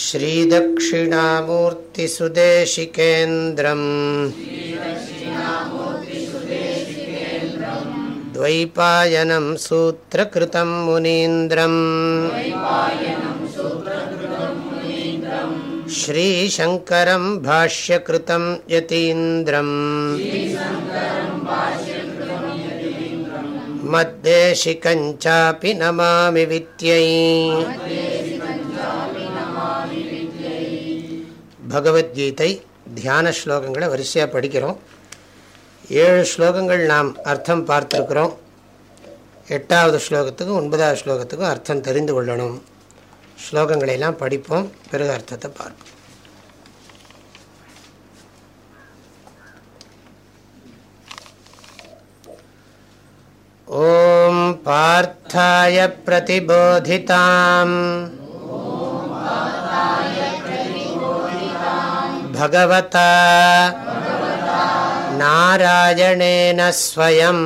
श्रीदक्षिणामूर्तिसुदेशिकेन्द्रम् द्वैपायनं सूत्रकृतं मुनीन्द्रम् श्रीशङ्करं भाष्यकृतं यतीन्द्रम् मद्देशिकञ्चापि नमामि वित्यै பகவத்கீதை தியான ஸ்லோகங்களை வரிசையாக படிக்கிறோம். ஏழு ஸ்லோகங்கள் நாம் அர்த்தம் பார்த்துருக்குறோம். எட்டாவது ஸ்லோகத்துக்கும் ஒன்பதாவது ஸ்லோகத்துக்கும் அர்த்தம் தெரிந்து கொள்ளணும். ஸ்லோகங்களையெல்லாம் படிப்போம். பிறகு அர்த்தத்தை பார்ப்போம். ஓம் பார்த்தாய பிரதிபோதிதாம். भगवता। नारायणेन स्वयं।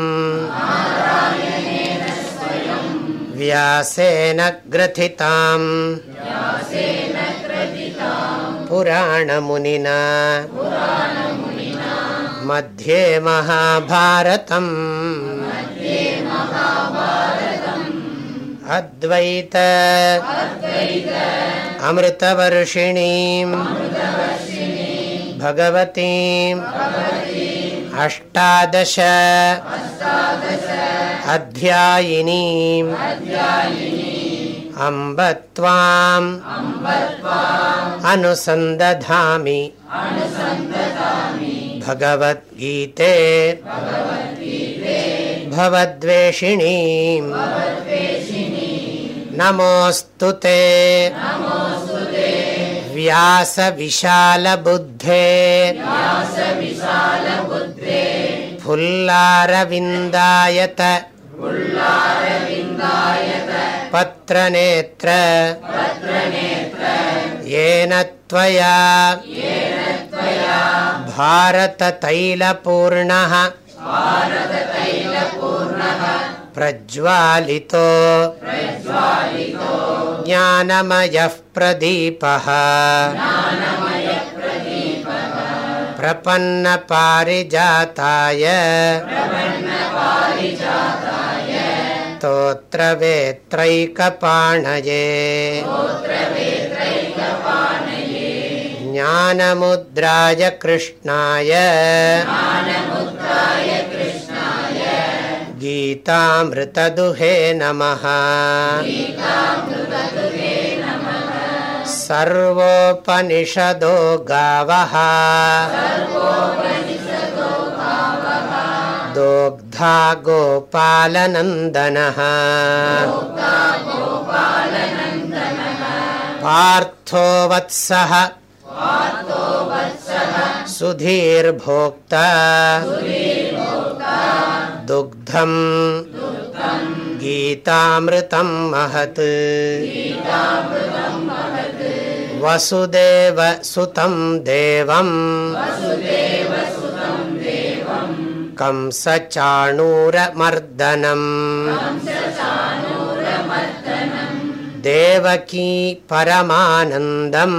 व्यासेन ग्रथिताम्। पुराणमुनिना। मध्ये महाभारतम्। अद्वैत। अमृतवर्षिणीम् भगवतीम् अष्टादश अध्यायिनीम् अम्ब त्वाम् अनुसन्दधामि भगवद्गीते ते व्यासविशालबुद्धे। फुल्लारविन्दायत। पत्रनेत्र। येन त्वया। भारततैलपूर्णः। प्रज्वालितो ज्ञानमयः प्रदीपः। प्रपन्नपारिजाताय स्तोत्रवेत्रैकपाणये ज्ञानमुद्राय कृष्णाय गीतामृतदुहे नमः। सर्वोपनिषदो गावः। दोग्धा गोपालनन्दनः। पार्थो वत्सः सुधीर्भोक्ता दुग्धम् गीतामृतं महत् वसुदेव सुतं देवम् कंसचाणूरमर्दनम् देवकी परमानन्दम्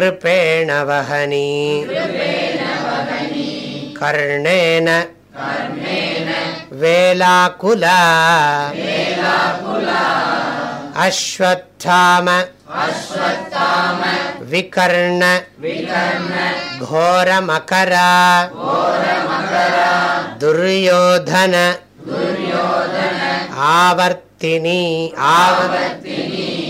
कृपेण वहनी। कर्णेन वेलाकुला। अश्वत्थाम। विकर्ण। घोरमकरा। दुर्योधन। आवर्तिनी।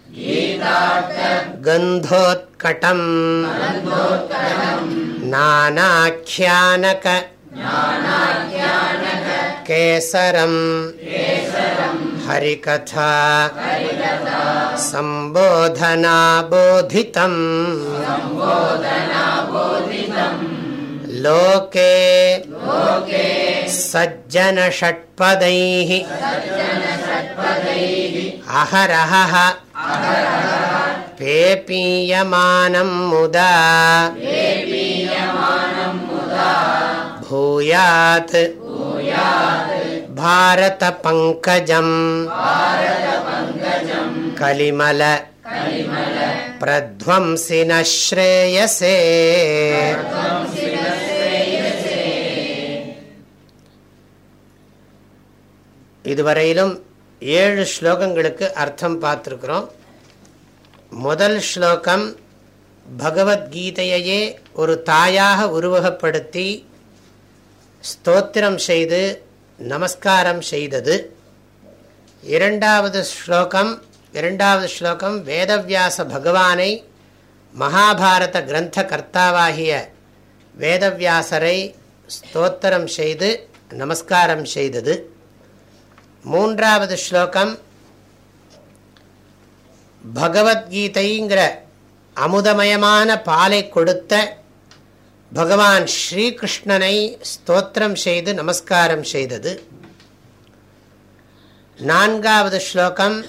गन्धोत्कटम्। नानाख्यानक। केसरम्। हरिकथा। सम्बोधनाबोधितम् लोके सज्जनषट्पदैः अहरहः पेपीयमानं मुदा भूयात् भारतपङ्कजम् कलिमल प्रध्वंसिन श्रेयसे இதுவரையிலும் ஏழு ஸ்லோகங்களுக்கு அர்த்தம் பார்த்துருக்குறோம். முதல் ஸ்லோகம் பகவத்கீதையையே ஒரு தாயாக உருவகப்படுத்தி ஸ்தோத்திரம் செய்து நமஸ்காரம் செய்தது. இரண்டாவது ஸ்லோகம் இரண்டாவது ஸ்லோகம் வேதவியாச பகவானை மகாபாரத கிரந்த கர்த்தாவாகிய வேதவியாசரை ஸ்தோத்திரம் செய்து நமஸ்காரம் செய்தது. மூன்றாவது ஸ்லோகம். பகவத்கீதைங்கிற அமுதமயமான பாலை கொடுத்த பகவான் ஸ்ரீகிருஷ்ணனை ஸ்தோத்திரம் செய்து நமஸ்காரம் செய்தது. நான்காவது ஸ்லோகம்.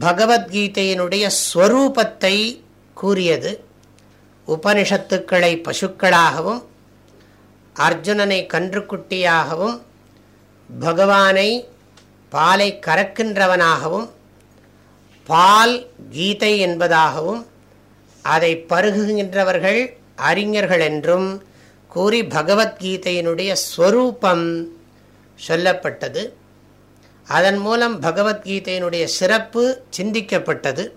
பகவத்கீதையினுடைய ஸ்வரூபத்தை கூறியது. உபனிஷத்துக்களை பசுக்களாகவும் அர்ஜுனனை கன்றுக்குட்டியாகவும் பகவானை பாலை கறக்கின்றவனாகவும் பால் கீதை என்பதாகவும் அதை பருகுகின்றவர்கள் அறிஞர்கள் என்றும் கூறி பகவத்கீதையினுடைய ஸ்வரூபம் சொல்லப்பட்டது. அதன் மூலம் பகவத்கீதையினுடைய சிறப்பு சிந்திக்கப்பட்டது.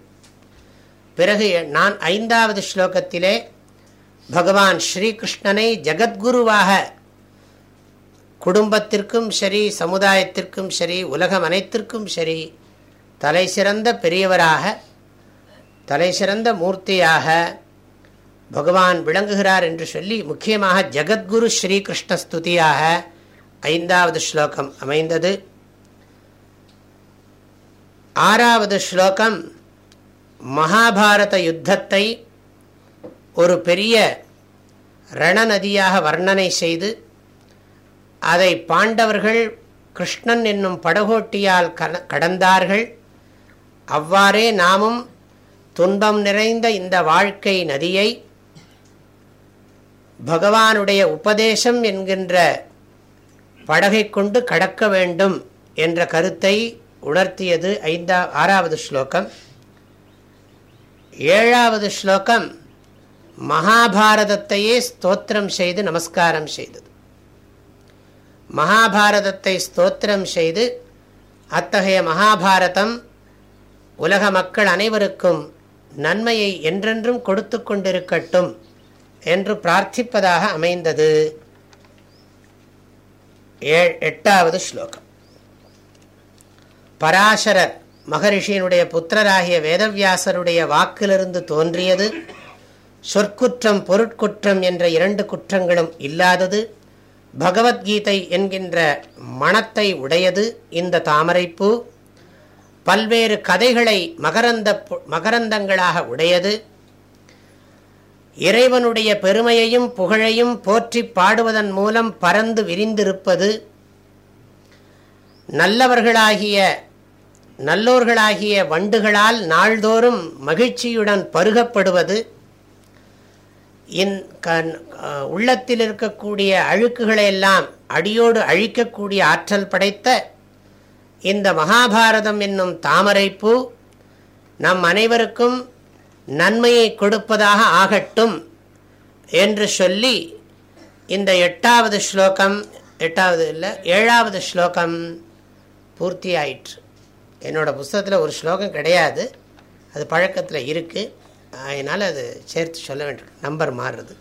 பிறகு நான் ஐந்தாவது ஸ்லோகத்திலே பகவான் ஸ்ரீகிருஷ்ணனை ஜெகத்குருவாக குடும்பத்திற்கும் சரி சமுதாயத்திற்கும் சரி உலகம் அனைத்திற்கும் சரி தலை சிறந்த பெரியவராக தலை சிறந்த மூர்த்தியாக பகவான் விளங்குகிறார் என்று சொல்லி முக்கியமாக ஜகத்குரு ஸ்ரீகிருஷ்ண ஸ்துதியாக ஐந்தாவது ஸ்லோகம் அமைந்தது. ஆறாவது ஸ்லோகம் மகாபாரத யுத்தத்தை ஒரு பெரிய ரணநதியாக வர்ணனை செய்து அதை பாண்டவர்கள் கிருஷ்ணன் என்னும் படகோட்டியால் கடந்தார்கள். அவ்வாறே நாமும் துன்பம் நிறைந்த இந்த வாழ்க்கை நதியை பகவானுடைய உபதேசம் என்கின்ற படகை கொண்டு கடக்க வேண்டும் என்ற கருத்தை உணர்த்தியது ஐந்தா ஆறாவது ஸ்லோகம். ஏழாவது ஸ்லோகம் மகாபாரதத்தையே ஸ்தோத்திரம் செய்து நமஸ்காரம் செய்தது மகாபாரதத்தை ஸ்தோத்திரம் செய்து அத்தகைய மகாபாரதம் உலக மக்கள் அனைவருக்கும் நன்மையை என்றென்றும் கொடுத்து கொண்டிருக்கட்டும் என்று பிரார்த்திப்பதாக அமைந்தது. எட்டாவது ஸ்லோகம். பராசரர் மகரிஷியினுடைய புத்திரராகிய வேதவியாசருடைய வாக்கிலிருந்து தோன்றியது. சொற்குற்றம் பொருட்குற்றம் என்ற இரண்டு குற்றங்களும் இல்லாதது. பகவத்கீதை என்கின்ற மனத்தை உடையது இந்த தாமரைப்பூ. பல்வேறு கதைகளை மகரந்த மகரந்தங்களாக உடையது. இறைவனுடைய பெருமையையும் புகழையும் போற்றி பாடுவதன் மூலம் பறந்து விரிந்திருப்பது. நல்லவர்களாகிய நல்லோர்களாகிய வண்டுகளால் நாள்தோறும் மகிழ்ச்சியுடன் பருகப்படுவது. உள்ளத்தில் இருக்கக்கூடிய அழுக்குகளை எல்லாம் அடியோடு அழிக்கக்கூடிய ஆற்றல் படைத்த இந்த மகாபாரதம் என்னும் தாமரைப்பூ நம் அனைவருக்கும் நன்மையை கொடுப்பதாக ஆகட்டும் என்று சொல்லி இந்த எட்டாவது ஸ்லோகம் எட்டாவது இல்லை ஏழாவது ஸ்லோகம் பூர்த்தி ஆயிற்று என்னோட புஸ்தகத்தில் ஒரு ஸ்லோகம் கிடையாது. அது பழக்கத்தில் இருக்குது அதனால் அது சேர்த்து சொல்ல வேண்டும். நம்பர் மாறுறது.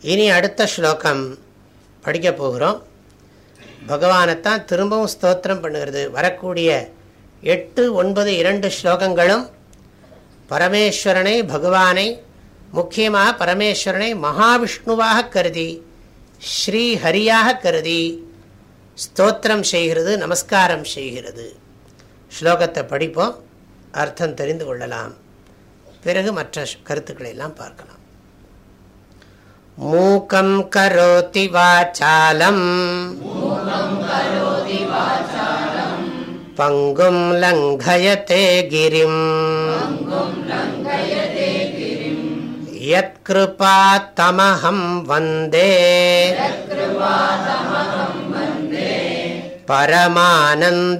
இனி அடுத்த ஸ்லோகம் படிக்க போகிறோம். பகவானைத்தான் திரும்பவும் ஸ்தோத்திரம் பண்ணுகிறது. வரக்கூடிய எட்டு ஒன்பது இரண்டு ஸ்லோகங்களும் பரமேஸ்வரனை பகவானை முக்கியமாக பரமேஸ்வரனை மகாவிஷ்ணுவாக கருதி ஸ்ரீஹரியாக கருதி ஸ்தோத்திரம் செய்கிறது நமஸ்காரம் செய்கிறது. ஸ்லோகத்தை படிப்போம். அர்த்தம் தெரிந்து கொள்ளலாம். பிறகு மற்ற கருத்துக்களை எல்லாம் பார்க்கலாம். மூக்கம் கரோதி வாச்சாலம் பங்கும் லங்கயத்தே கிரிம். யத்கிருபா தமஹம் வந்தே. பரமானந்தமாதவம்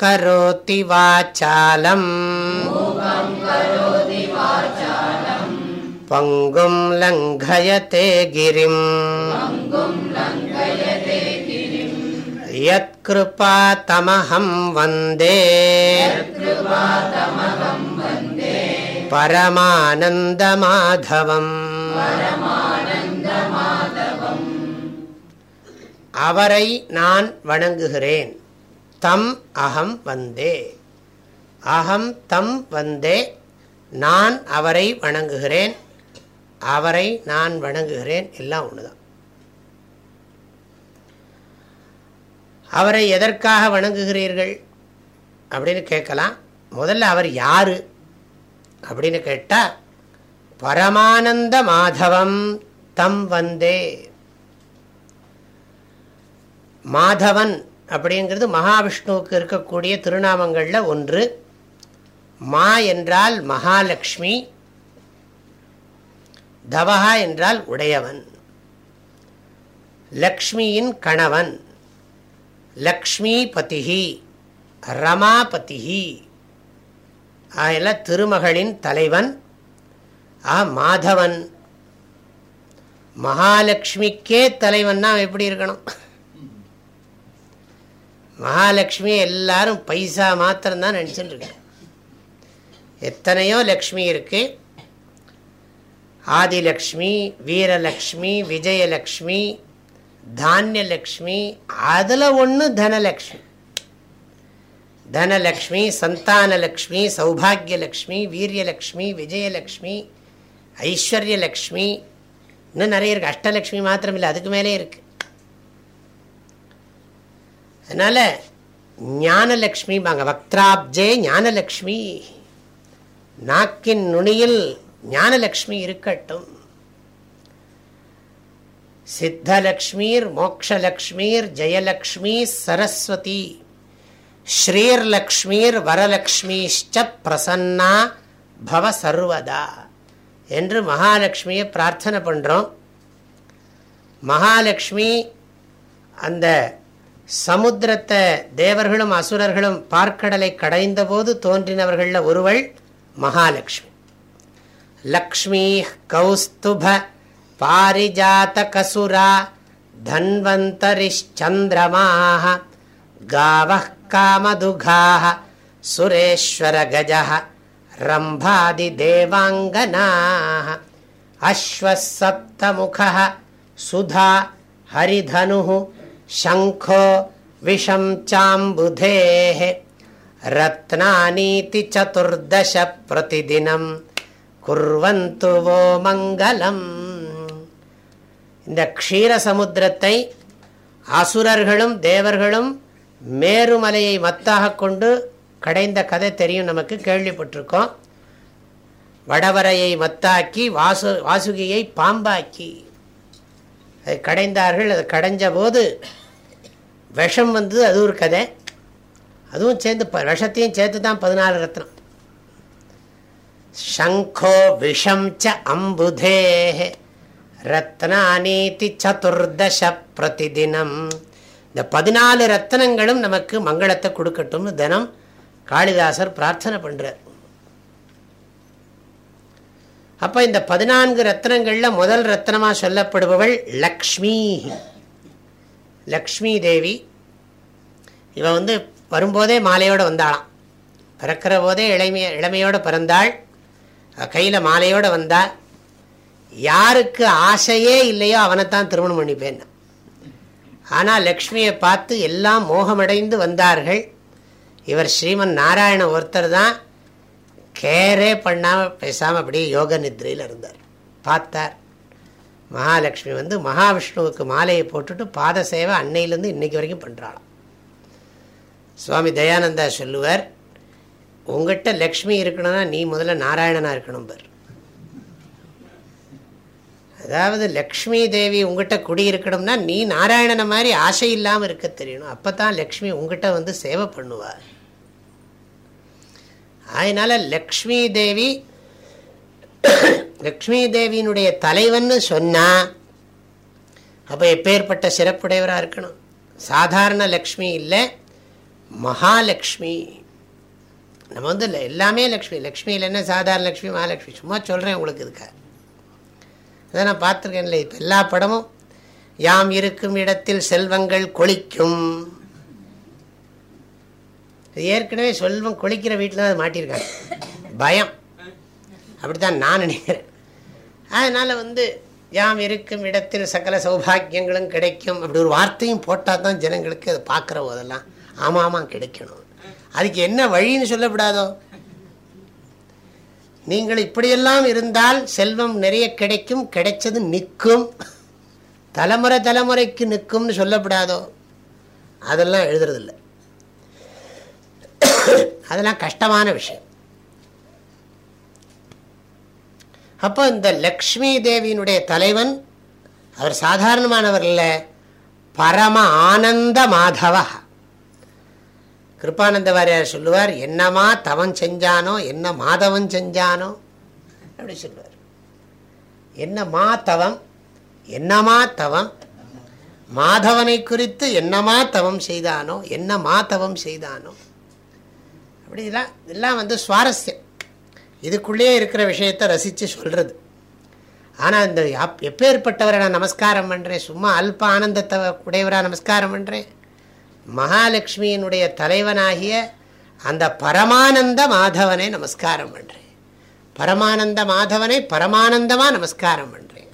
கரோதி வாச்சாலம் பங்கும் லங்கயதே கிரிம் யத்கிருபா தமஹம் வந்தே பரமானந்தமாதவம் அவரை நான் வணங்குகிறேன். தம் அகம் வந்தே. அகம் தம் வந்தே நான் அவரை வணங்குகிறேன். அவரை நான் வணங்குகிறேன். எல்லாம் ஒன்றுதான் அவரை எதற்காக வணங்குகிறீர்கள்? அப்படின்னு கேட்கலாம். முதல்ல அவர் யாரு? அப்படின்னு கேட்டால் பரமானந்த மாதவம் தம் வந்தே. மாதவன் அப்படிங்கிறது மகாவிஷ்ணுவுக்கு இருக்கக்கூடிய திருநாமங்களில் ஒன்று. மா என்றால் மகாலட்சுமி தவஹா என்றால் உடையவன் லக்ஷ்மியின் கணவன் லக்ஷ்மி பதிகி ரமாபதிகி ஆகிய திருமகளின் தலைவன் ஆ மாதவன். மகாலட்சுமிக்கே தலைவன்னா எப்படி இருக்கணும்? மகாலட்சுமி எல்லாரும் பைசா மாத்திரம்தான் நினச்சிட்டு இருக்கேன் எத்தனையோ லக்ஷ்மி இருக்கு. ஆதிலக்ஷ்மி வீரலக்ஷ்மி விஜயலக்ஷ்மி தானியலக்ஷ்மி அதில் ஒன்று தனலக்ஷ்மி. தனலக்ஷ்மி சந்தானலக்ஷ்மி சௌபாகியலக்ஷ்மி வீரியலக்ஷ்மி விஜயலக்ஷ்மி ஐஸ்வர்யலக்ஷ்மி இன்னும் நிறைய இருக்குது அஷ்டலக்ஷ்மி மாத்திரம் இல்லை அதுக்கு மேலே இருக்குது அதனால் ஞானலக்ஷ்மி பாங்க வக்திராப்ஜே ஞானலக்ஷ்மி. நாக்கின் நுனியில் ஞானலக்ஷ்மி இருக்கட்டும். சித்தலக்ஷ்மீர் மோக்ஷலக்ஷ்மீர் ஜெயலக்ஷ்மி சரஸ்வதி. ஸ்ரீர்லக்ஷ்மீர் வரலக்ஷ்மிஷ்ட பிரசன்னா பவ சர்வதா என்று மகாலட்சுமியை பிரார்த்தனை பண்ணுறோம் மகாலட்சுமி அந்த சமுத்திரத்தை தேவர்களும் அசுரர்களும் பார்க்கடலை கடைந்த போது தோன்றினவர்களில் ஒருவள் மகாலட்சுமி. லக்ஷ்மி கௌஸ்துப பாரிஜாத்த கசுரா தன்வந்தரிச்சந்திரமாக காவ காமதுகாக சுரேஸ்வர கஜ ரம்பாதி தேவாங்கனாக அஸ்வசப்தமுக சுதா ஹரிதனு शङ्खो विषं चाम्बुधेः रत्नानीति चतुर्दश प्रतिदिनं குர்வந்து ஓ மங்களம் இந்த க்ஷீர சமுத்திரத்தை அசுரர்களும் தேவர்களும் மேருமலையை மத்தாக கொண்டு கடைந்த கதை தெரியும் நமக்கு கேள்விப்பட்டிருக்கோம் வடவரையை மத்தாக்கி வாசு வாசுகியை பாம்பாக்கி அதை கடைந்தார்கள் அதை கடைஞ்ச போது விஷம் வந்து அது ஒரு கதை. அதுவும் சேர்ந்து விஷத்தையும் சேர்த்து தான் பதினாலு ரத்னம். சங்கோ விஷம் ச அம்புதே ரத்னானீதி சதுர்தச பிரதிதினம். இந்த பதினாலு ரத்னங்களும் நமக்கு மங்களத்தை கொடுக்கட்டும்னு தினம் காளிதாசர் பிரார்த்தனை பண்ணுறார் அப்போ இந்த பதினான்கு ரத்னங்களில் முதல் ரத்னமாக சொல்லப்படுபவள் லக்ஷ்மி. லக்ஷ்மி தேவி. இவன் வந்து வரும்போதே மாலையோடு வந்தாளாம். பிறக்கிற போதே இளமைய இளமையோடு பிறந்தாள். கையில் மாலையோடு வந்தாள் யாருக்கு ஆசையே இல்லையோ அவனைத்தான் திருமணம் பண்ணிப்பேன். ஆனால் லக்ஷ்மியை பார்த்து எல்லாம் மோகமடைந்து வந்தார்கள். இவர் ஸ்ரீமன் நாராயண ஒருத்தர் தான். கேரே பண்ணாமல் பேசாமல் அப்படியே யோக நித்ரையில் இருந்தார். பார்த்தார். மகாலட்சுமி வந்து மகாவிஷ்ணுவுக்கு மாலையை போட்டுட்டு பாத சேவை அன்னையிலேருந்து இன்னைக்கு வரைக்கும் பண்ணுறாளாம் சுவாமி தயானந்தா சொல்லுவார் உங்கள்கிட்ட லக்ஷ்மி இருக்கணும்னா நீ முதல்ல நாராயணனா இருக்கணும் பர். அதாவது லக்ஷ்மி தேவி உங்ககிட்ட குடியிருக்கணும்னா நீ நாராயணனை மாதிரி ஆசை இல்லாமல் இருக்க தெரியணும். அப்போ தான் லக்ஷ்மி உங்ககிட்ட வந்து சேவை பண்ணுவார். அதனால் லக்ஷ்மி தேவி லக்ஷ்மி தேவியினுடைய தலைவன் சொன்னா அப்போ எப்பேற்பட்ட சிறப்புடையவராக இருக்கணும்? சாதாரண லக்ஷ்மி இல்லை மகாலட்சுமி நம்ம வந்து எல்லாமே லக்ஷ்மி. லக்ஷ்மி இல்லைன்னா சாதாரண லக்ஷ்மி மகாலட்சுமி சும்மா சொல்கிறேன் உங்களுக்கு இதுக்காக அதை நான் பார்த்துருக்கேன்ல இப்போ எல்லா படமும் யாம் இருக்கும் இடத்தில் செல்வங்கள் கொளிக்கும். ஏற்கனவே செல்வம் கொளிக்கிற வீட்டில் தான் மாட்டியிருக்காங்க. பயம். அப்படித்தான் நான் நினைக்கிறேன். அதனால் வந்து யாம் இருக்கும் இடத்தில் சகல சௌபாகியங்களும் கிடைக்கும் அப்படி ஒரு வார்த்தையும் போட்டால் தான் ஜனங்களுக்கு அதை பார்க்குற போதெல்லாம் ஆமாம் ஆமாம் கிடைக்கணும். அதுக்கு என்ன வழின்னு சொல்லப்படாதோ? நீங்கள் இப்படியெல்லாம் இருந்தால் செல்வம் நிறைய கிடைக்கும் கிடைச்சது நிற்கும். தலைமுறை தலைமுறைக்கு நிற்கும்னு சொல்லப்படாதோ? அதெல்லாம் எழுதுறதில்ல. அதெல்லாம் கஷ்டமான விஷயம். அப்போ இந்த லக்ஷ்மி தேவியினுடைய தலைவன் அவர் சாதாரணமானவர் இல்லை பரம ஆனந்த மாதவா. கிருப்பானந்த வாரியார் சொல்லுவார் என்னமா தவன் செஞ்சானோ என்ன மாதவன் செஞ்சானோ? அப்படி சொல்லுவார். என்ன மாதவம் என்னமா தவம் மாதவனை குறித்து என்னமா தவம் செய்தானோ என்ன மாதவம் செய்தானோ? அப்படி இதெல்லாம் இதெல்லாம் வந்து சுவாரஸ்யம். இதுக்குள்ளேயே இருக்கிற விஷயத்தை ரசித்து சொல்கிறது ஆனால் இந்த எப்பேற்பட்டவரை நான் நமஸ்காரம் பண்ணுறேன் சும்மா அல்ப ஆனந்தத்தை உடையவராக நமஸ்காரம் பண்ணுறேன் மகாலட்சுமியினுடைய தலைவனாகிய அந்த பரமானந்த மாதவனை நமஸ்காரம் பண்ணுறேன் பரமானந்த மாதவனை பரமானந்தமாக நமஸ்காரம் பண்ணுறேன்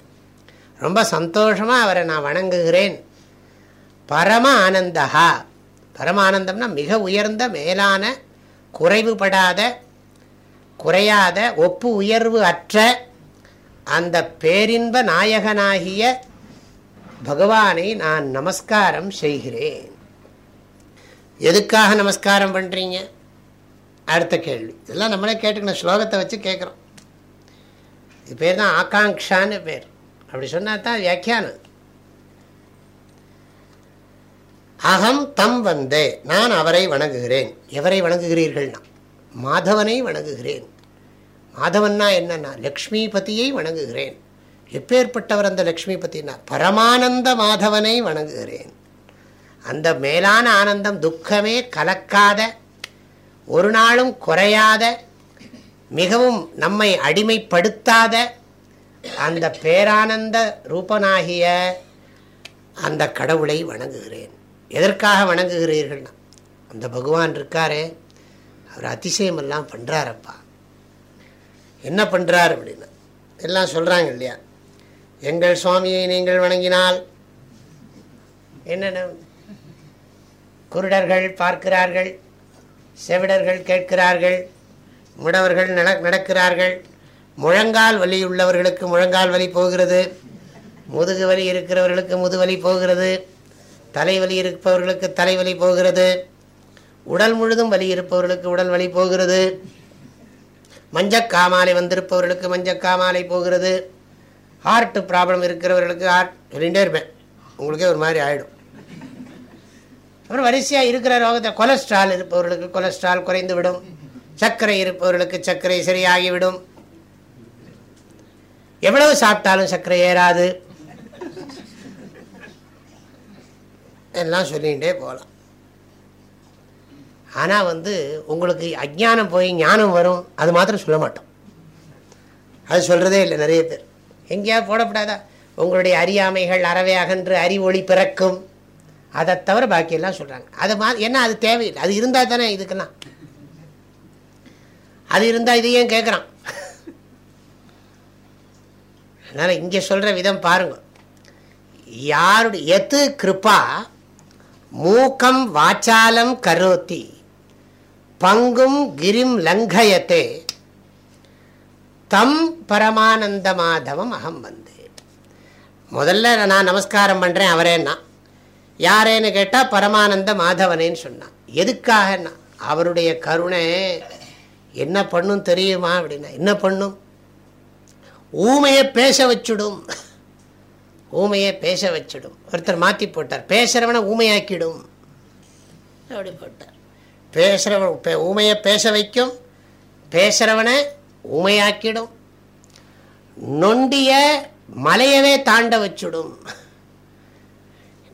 ரொம்ப சந்தோஷமாக அவரை நான் வணங்குகிறேன். பரம ஆனந்தா பரமானந்தம்னா மிக உயர்ந்த மேலான குறைவுபடாத குறையாத ஒப்பு உயர்வு அற்ற அந்த பேரின்ப நாயகனாகிய பகவானை நான் நமஸ்காரம் செய்கிறேன். எதுக்காக நமஸ்காரம் பண்ணுறீங்க அடுத்த கேள்வி. இதெல்லாம் நம்மளே கேட்டுக்கணும். ஸ்லோகத்தை வச்சு கேட்குறோம். இது பேர் தான் ஆகாங்ஷான்னு பேர். அப்படி சொன்னா தான் வியாக்கியானம். அகம் தம் வந்தே நான் அவரை வணங்குகிறேன். எவரை வணங்குகிறீர்கள்னா? மாதவனை வணங்குகிறேன். மாதவன்னா என்னன்னா லக்ஷ்மிபதியை வணங்குகிறேன். எப்பேற்பட்டவர் அந்த லக்ஷ்மிபதினா பரமானந்த மாதவனை வணங்குகிறேன். அந்த மேலான ஆனந்தம் துக்கமே கலக்காத ஒரு நாளும் குறையாத மிகவும் நம்மை அடிமைப்படுத்தாத அந்த பேரானந்த ரூபனாகிய அந்த கடவுளை வணங்குகிறேன். எதற்காக வணங்குகிறீர்கள்னா அந்த பகவான் இருக்காரே அவர் அதிசயமெல்லாம் பண்ணுறாரப்பா என்ன பண்ணுறார் அப்படின்னா? எல்லாம் சொல்கிறாங்க இல்லையா? எங்கள் சுவாமியை நீங்கள் வணங்கினால். என்னென்ன? குருடர்கள் பார்க்கிறார்கள் செவிடர்கள் கேட்கிறார்கள் முடவர்கள் நட நடக்கிறார்கள். முழங்கால் வலி உள்ளவர்களுக்கு முழங்கால் வலி போகிறது. முதுகு வலி இருக்கிறவர்களுக்கு முதுவலி போகிறது. தலைவலி இருப்பவர்களுக்கு தலைவலி போகிறது. உடல் முழுதும் வலி இருப்பவர்களுக்கு உடல் வலி போகிறது. மஞ்சக்காமாலை வந்திருப்பவர்களுக்கு மஞ்சக்காமாலை போகிறது. ஹார்ட் ப்ராப்ளம் இருக்கிறவர்களுக்கு ஹார்ட் சொல்லிகிட்டே இருப்பேன். உங்களுக்கே ஒரு மாதிரி ஆகிடும் அப்புறம் வரிசையாக இருக்கிற ரோகத்தை கொலஸ்ட்ரால் இருப்பவர்களுக்கு கொலஸ்ட்ரால் குறைந்து விடும். சர்க்கரை இருப்பவர்களுக்கு சர்க்கரை சரியாகிவிடும் எவ்வளவு சாப்பிட்டாலும் சர்க்கரை ஏறாது. எல்லாம் சொல்லிகிட்டே போகலாம். ஆனால் வந்து உங்களுக்கு அஜானம் போய் ஞானம் வரும் அது மாத்திரம் சொல்ல மாட்டோம். அது சொல்கிறதே இல்லை நிறைய பேர். எங்கேயாவது போடப்படாதா? உங்களுடைய அறியாமைகள் அறவே அகன்று அறிவொளி பிறக்கும். அதை தவிர பாக்கியெல்லாம் சொல்கிறாங்க அதை மா என்ன அது தேவையில்லை. அது இருந்தால் தானே இதுக்கெல்லாம். அது இருந்தால் இது ஏன் கேட்குறான் அதனால் இங்கே சொல்கிற விதம் பாருங்கள் யாருடைய எத்து கிருப்பா? மூக்கம் வாச்சாலம் கரோத்தி. பங்கும் கிரிம் லங்கயத்தே. தம் பரமானந்த மாதவம் அகம் வந்து. முதல்ல நான் நமஸ்காரம் அவரே நான் யாரேன்னு கேட்டால் பரமானந்த மாதவனேன்னு சொன்னான். எதுக்காகன்னா? அவருடைய கருணை. என்ன பண்ணும் தெரியுமா அப்படின்னா என்ன பண்ணும்? ஊமையை பேச வச்சுடும். ஊமையை பேச வச்சுடும். ஒருத்தர் மாற்றி போட்டார். பேசுகிறவனை ஊமையாக்கிடும். அப்படி போட்டார். பேசுகிறவன் ஊமையை பேச வைக்கும். பேசுகிறவனை ஊமையாக்கிடும். நொண்டிய மலையவே தாண்ட வச்சுடும்.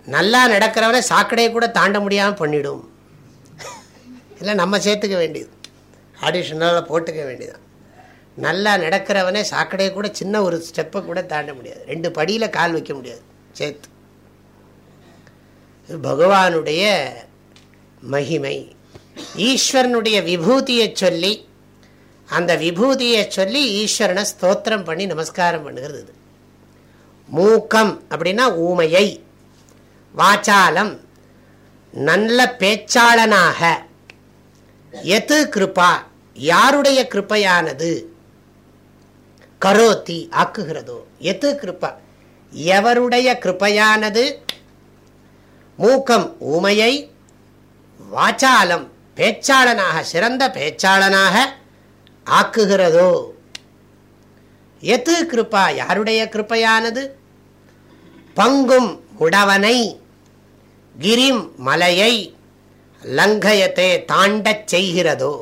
நல்லா நடக்கிறவனை சாக்கடையை கூட தாண்ட முடியாமல் பண்ணிடும். இல்லை நம்ம சேர்த்துக்க வேண்டியது. ஆடிஷனால் போட்டுக்க வேண்டியதான் நல்லா நடக்கிறவனே சாக்கடையை கூட சின்ன ஒரு ஸ்டெப்பை கூட தாண்ட முடியாது. ரெண்டு படியில் கால் வைக்க முடியாது. சேர்த்து. பகவானுடைய மகிமை. ஈஸ்வரனுடைய விபூதியை சொல்லி அந்த விபூதியை சொல்லி ஈஸ்வரனை ஸ்தோத்திரம் பண்ணி நமஸ்காரம் பண்ணுகிறது மூக்கம் அப்படின்னா ஊமையை. வாச்சாலம் நல்ல பேச்சாளனாக. எது கிருப்பா யாருடைய கிருப்பையானது கரோத்தி ஆக்குகிறதோ. எது கிருப்பா எவருடைய கிருப்பையானது மூக்கம் ஊமையை வாச்சாலம் பேச்சாளனாக சிறந்த பேச்சாளனாக ஆக்குகிறதோ? எது கிருப்பா யாருடைய கிருப்பையானது பங்கும் உடவனை கிரிம் மலையை லங்கயத்தை தாண்டச் செய்கிறதோ?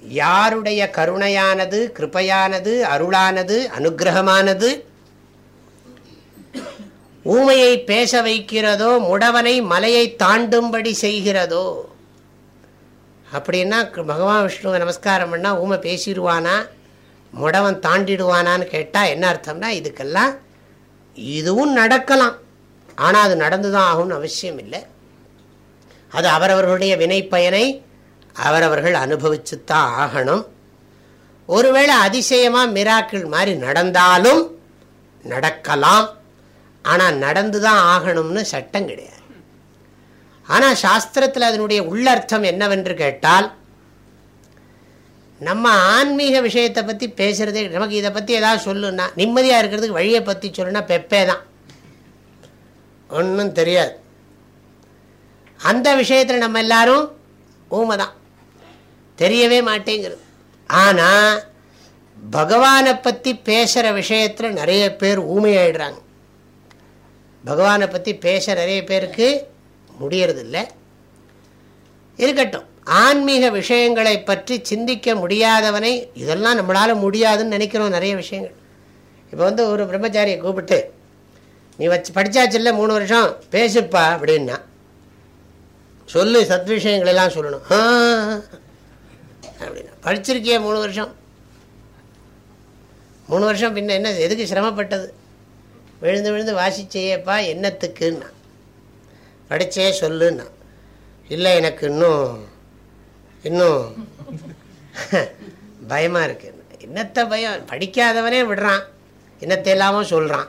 யாருடைய கருணையானது கிருப்பையானது அருளானது அனுகிரகமானது? ஊமையை பேச வைக்கிறதோ முடவனை மலையை தாண்டும்படி செய்கிறதோ? அப்படின்னா பகவான் விஷ்ணுவை நமஸ்காரம் பண்ணால் ஊமை பேசிடுவானா? முடவன் தாண்டிடுவானான்னு கேட்டால் என்ன அர்த்தம்னா இதுக்கெல்லாம் இதுவும் நடக்கலாம். ஆனால் அது நடந்து தான் ஆகும்னு அவசியம் இல்லை. அது அவரவர்களுடைய வினை பயனை அவரவர்கள் அனுபவிச்சுத்தான் ஆகணும். ஒருவேளை அதிசயமாக மிராக்கள் மாதிரி நடந்தாலும் நடக்கலாம். ஆனால் நடந்து தான் ஆகணும்னு சட்டம் கிடையாது. ஆனால் சாஸ்திரத்தில் அதனுடைய உள்ளர்த்தம் என்னவென்று கேட்டால் நம்ம ஆன்மீக விஷயத்தை பற்றி பேசுகிறதே நமக்கு இதை பற்றி ஏதாவது சொல்லுன்னா நிம்மதியாக இருக்கிறதுக்கு வழியை பற்றி சொல்லுன்னா பெப்பே தான். ஒன்றும் தெரியாது. அந்த விஷயத்தில் நம்ம எல்லாரும் ஊமை தான். தெரியவே மாட்டேங்கிறது. ஆனால் பகவானை பற்றி பேசுகிற விஷயத்தில் நிறைய பேர் ஊமையாயிடுறாங்க. பகவானை பற்றி பேச நிறைய பேருக்கு முடியறதில்லை. இருக்கட்டும். ஆன்மீக விஷயங்களை பற்றி சிந்திக்க முடியாதவனை இதெல்லாம் நம்மளால் முடியாதுன்னு நினைக்கிறோம் நிறைய விஷயங்கள். இப்போ வந்து ஒரு பிரம்மச்சாரியை கூப்பிட்டு நீ வச்சு படித்தாச்சில்ல மூணு வருஷம்? பேசுப்பா அப்படின்னா சொல்லு சத் விஷயங்களெல்லாம் சொல்லணும். அப்படின்னா படிச்சிருக்கிய மூணு வருஷம். மூணு வருஷம் பின்ன என்ன எதுக்கு சிரமப்பட்டது? விழுந்து விழுந்து வாசிச்சேயப்பா என்னத்துக்குன்னா படித்தே சொல்லுன்னா. இல்லை எனக்கு இன்னும் இன்னும் பயமாக இருக்கு. என்னத்த பயம்? படிக்காதவனே விடுறான். என்னத்தை இல்லாமல் சொல்கிறான்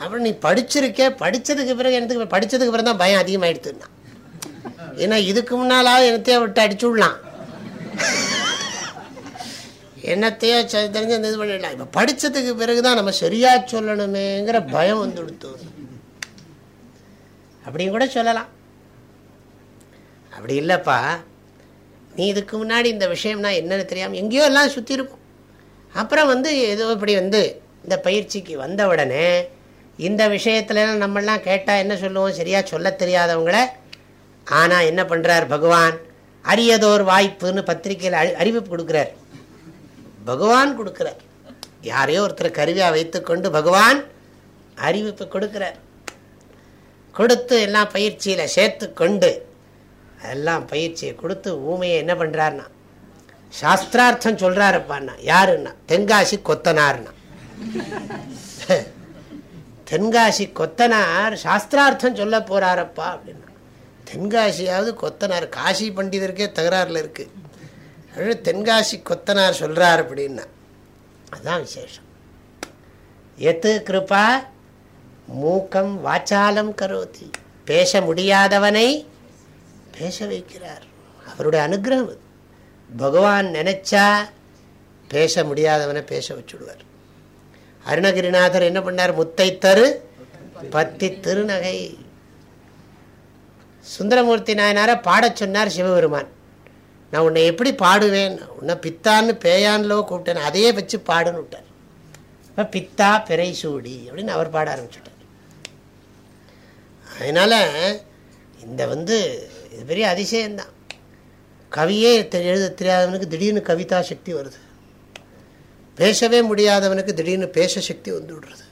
அப்புறம் நீ படிச்சிருக்கே படித்ததுக்கு பிறகு எனக்கு படித்ததுக்கு பிறகு தான் பயம் அதிகமாகிடுத்துன்னா ஏன்னா இதுக்கு முன்னாலாவது என்னத்தையோ விட்டு அடிச்சு விடலாம். என்னத்தையோ தெரிஞ்சு அந்த இது பண்ணிடலாம். இப்போ படித்ததுக்கு பிறகு தான் நம்ம சரியாக சொல்லணுமேங்கிற பயம் வந்து கொடுத்து அப்படின்னு கூட சொல்லலாம். அப்படி இல்லைப்பா. நீ இதுக்கு முன்னாடி இந்த விஷயம்னா என்னென்னு தெரியாமல் எங்கேயோ எல்லாம் சுற்றி இருக்கும். அப்புறம் வந்து ஏதோ இப்படி வந்து இந்த பயிற்சிக்கு வந்த உடனே இந்த விஷயத்துலலாம் நம்மளாம் கேட்டால் என்ன சொல்லுவோம்? சரியாக சொல்ல தெரியாதவங்கள. ஆனால் என்ன பண்ணுறார் பகவான்? அரியதோர் வாய்ப்புன்னு பத்திரிகையில் அறிவிப்பு கொடுக்குறார். பகவான் கொடுக்குறார். யாரையோ ஒருத்தர் கருவியாக வைத்துக்கொண்டு பகவான் அறிவிப்பு கொடுக்குறார். கொடுத்து எல்லாம் பயிற்சியில் சேர்த்து கொண்டு எல்லாம் பயிற்சியை கொடுத்து ஊமையை என்ன பண்ணுறாருன்னா சாஸ்திரார்த்தம் சொல்கிறாருப்பான்னா யாருன்னா? தென்காசி கொத்தனார்னா. தென்காசி கொத்தனார் சாஸ்திரார்த்தம் சொல்ல போகிறாரப்பா அப்படின்னா. தென்காசியாவது கொத்தனார். காசி பண்டிதருக்கே தகராறில் இருக்குது தென்காசி கொத்தனார் சொல்கிறார் அப்படின்னா. அதுதான் விசேஷம். எத்து கிருப்பா மூக்கம் வாச்சாலம் கரோதி. பேச முடியாதவனை பேச வைக்கிறார். அவருடைய அனுகிரகம் பகவான் நினைச்சா பேச முடியாதவனை பேச வச்சுடுவார். அருணகிரிநாதர் என்ன பண்ணார்? முத்தை தரு பத்தி திருநகை. சுந்தரமூர்த்தி நாயனாரை பாடச் சொன்னார் சிவபெருமான். நான் உன்னை எப்படி பாடுவேன்? உன்னை பித்தான்னு பேயான்லோ கூப்பிட்டேன். அதையே வச்சு பாடுன்னு விட்டார். இப்போ பித்தா பிறை சூடி அப்படின்னு அவர் பாட ஆரம்பிச்சுட்டார். அதனால் இந்த வந்து இது பெரிய அதிசயம்தான். கவியே எழுத தெரியாதவனுக்கு திடீர்னு கவிதா சக்தி வருது. பேசவே முடியாதவனுக்கு திடீர்னு பேச சக்தி வந்து விடுறது.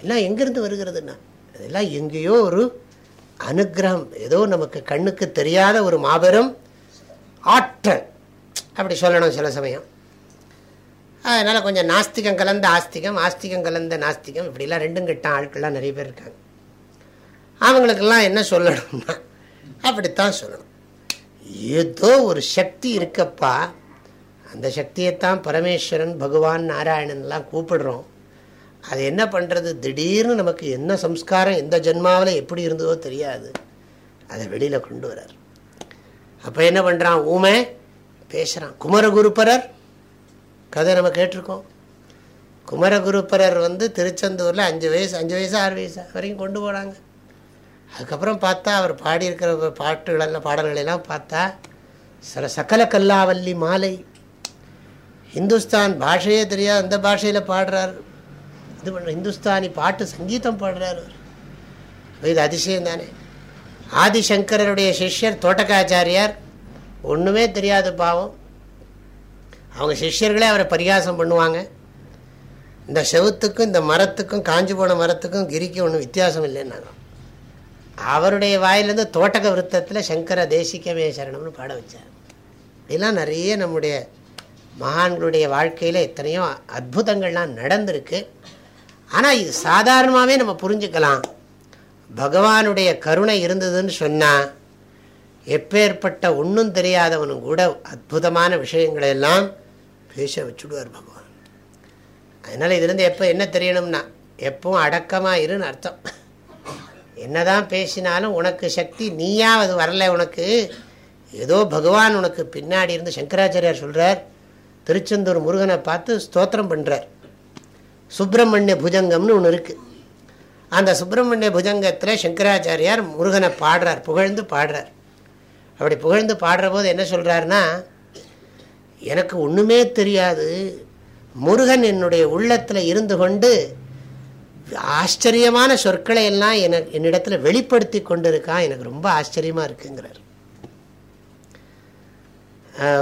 எல்லாம் எங்கேருந்து வருகிறதுன்னா அதெல்லாம் எங்கேயோ ஒரு அனுகிரகம் ஏதோ நமக்கு கண்ணுக்கு தெரியாத ஒரு மாபெரும் ஆற்றல். அப்படி சொல்லணும் சில சமயம். அதனால் கொஞ்சம் நாஸ்திகம் கலந்த ஆஸ்திகம் ஆஸ்திகம் கலந்த நாஸ்திகம் இப்படிலாம் ரெண்டும் கெட்ட ஆட்கள்லாம் நிறைய பேர் இருக்காங்க. அவங்களுக்கெல்லாம் என்ன சொல்லணும்னா அப்படித்தான் சொல்லணும். ஏதோ ஒரு சக்தி இருக்கப்பா அந்த சக்தியைத்தான் பரமேஸ்வரன் பகவான் நாராயணன்லாம் கூப்பிடுறோம். அது என்ன பண்ணுறது திடீர்னு நமக்கு என்ன சம்ஸ்காரம் எந்த ஜென்மாவில் எப்படி இருந்ததோ தெரியாது. அதை வெளியில் கொண்டு வரார் அப்போ என்ன பண்ணுறான் ஊமை பேசுகிறான் குமரகுருப்பரர் கதை நம்ம கேட்டிருக்கோம். குமரகுருப்பரர் வந்து திருச்செந்தூரில் அஞ்சு வயசு அஞ்சு வயசு ஆறு வயசு வரைக்கும் கொண்டு போனாங்க. அதுக்கப்புறம் பார்த்தா அவர் பாடியிருக்கிற பாட்டுகளெல்லாம் பாடல்களெல்லாம் பார்த்தா சில சக்கல கல்லாவல்லி மாலை. ஹிந்துஸ்தான் பாஷையே தெரியாது அந்த பாஷையில் பாடுறார். இது பண்ணுற ஹிந்துஸ்தானி பாட்டு சங்கீதம் பாடுறார் இது அதிசயம் தானே. ஆதிசங்கரனுடைய சிஷ்யர் தோட்டக்காச்சாரியார் ஒன்றுமே தெரியாது பாவம். அவங்க சிஷ்யர்களே அவரை பரிகாசம் பண்ணுவாங்க. இந்த செவுத்துக்கும் இந்த மரத்துக்கும் காஞ்சி போன மரத்துக்கும் கிரிக்கும் ஒன்றும் வித்தியாசம் இல்லைன்னாங்க. அவருடைய வாயிலேருந்து தோட்டக விருத்தத்தில் சங்கர தேசிக்கமே சரணம்னு பாட வச்சார். இதெல்லாம் நிறைய நம்முடைய மகான்களுடைய வாழ்க்கையில் எத்தனையோ அற்புதங்கள்லாம் நடந்திருக்கு. ஆனால் இது சாதாரணமாகவே நம்ம புரிஞ்சுக்கலாம். பகவானுடைய கருணை இருந்ததுன்னு சொன்னால் எப்பேற்பட்ட ஒன்றும் தெரியாதவனும் கூட அற்புதமான விஷயங்களை எல்லாம் பேச வச்சுடுவார் பகவான். அதனால் இதுலேருந்து எப்போ என்ன தெரியணும்னா எப்பவும் அடக்கமாக இருன்னு அர்த்தம். என்னதான் பேசினாலும் உனக்கு சக்தி நீயா அது வரல உனக்கு. ஏதோ பகவான் உனக்கு பின்னாடி இருந்து சங்கராச்சாரியார் சொல்கிறார் திருச்செந்தூர் முருகனை பார்த்து ஸ்தோத்திரம் பண்ணுறார் சுப்பிரமணிய புஜங்கம்னு ஒன்று இருக்குது அந்த சுப்பிரமணிய புஜங்கத்தில் சங்கராச்சாரியார் முருகனை பாடுறார் புகழ்ந்து பாடுறார். அப்படி புகழ்ந்து பாடுற போது என்ன சொல்கிறாருன்னா எனக்கு ஒன்றுமே தெரியாது முருகன் என்னுடைய உள்ளத்தில் இருந்து கொண்டு ஆச்சரியமான சொற்களை எல்லாம் என என்னிடத்தில் வெளிப்படுத்தி கொண்டு இருக்கான் எனக்கு ரொம்ப ஆச்சரியமாக இருக்குங்கிறார்.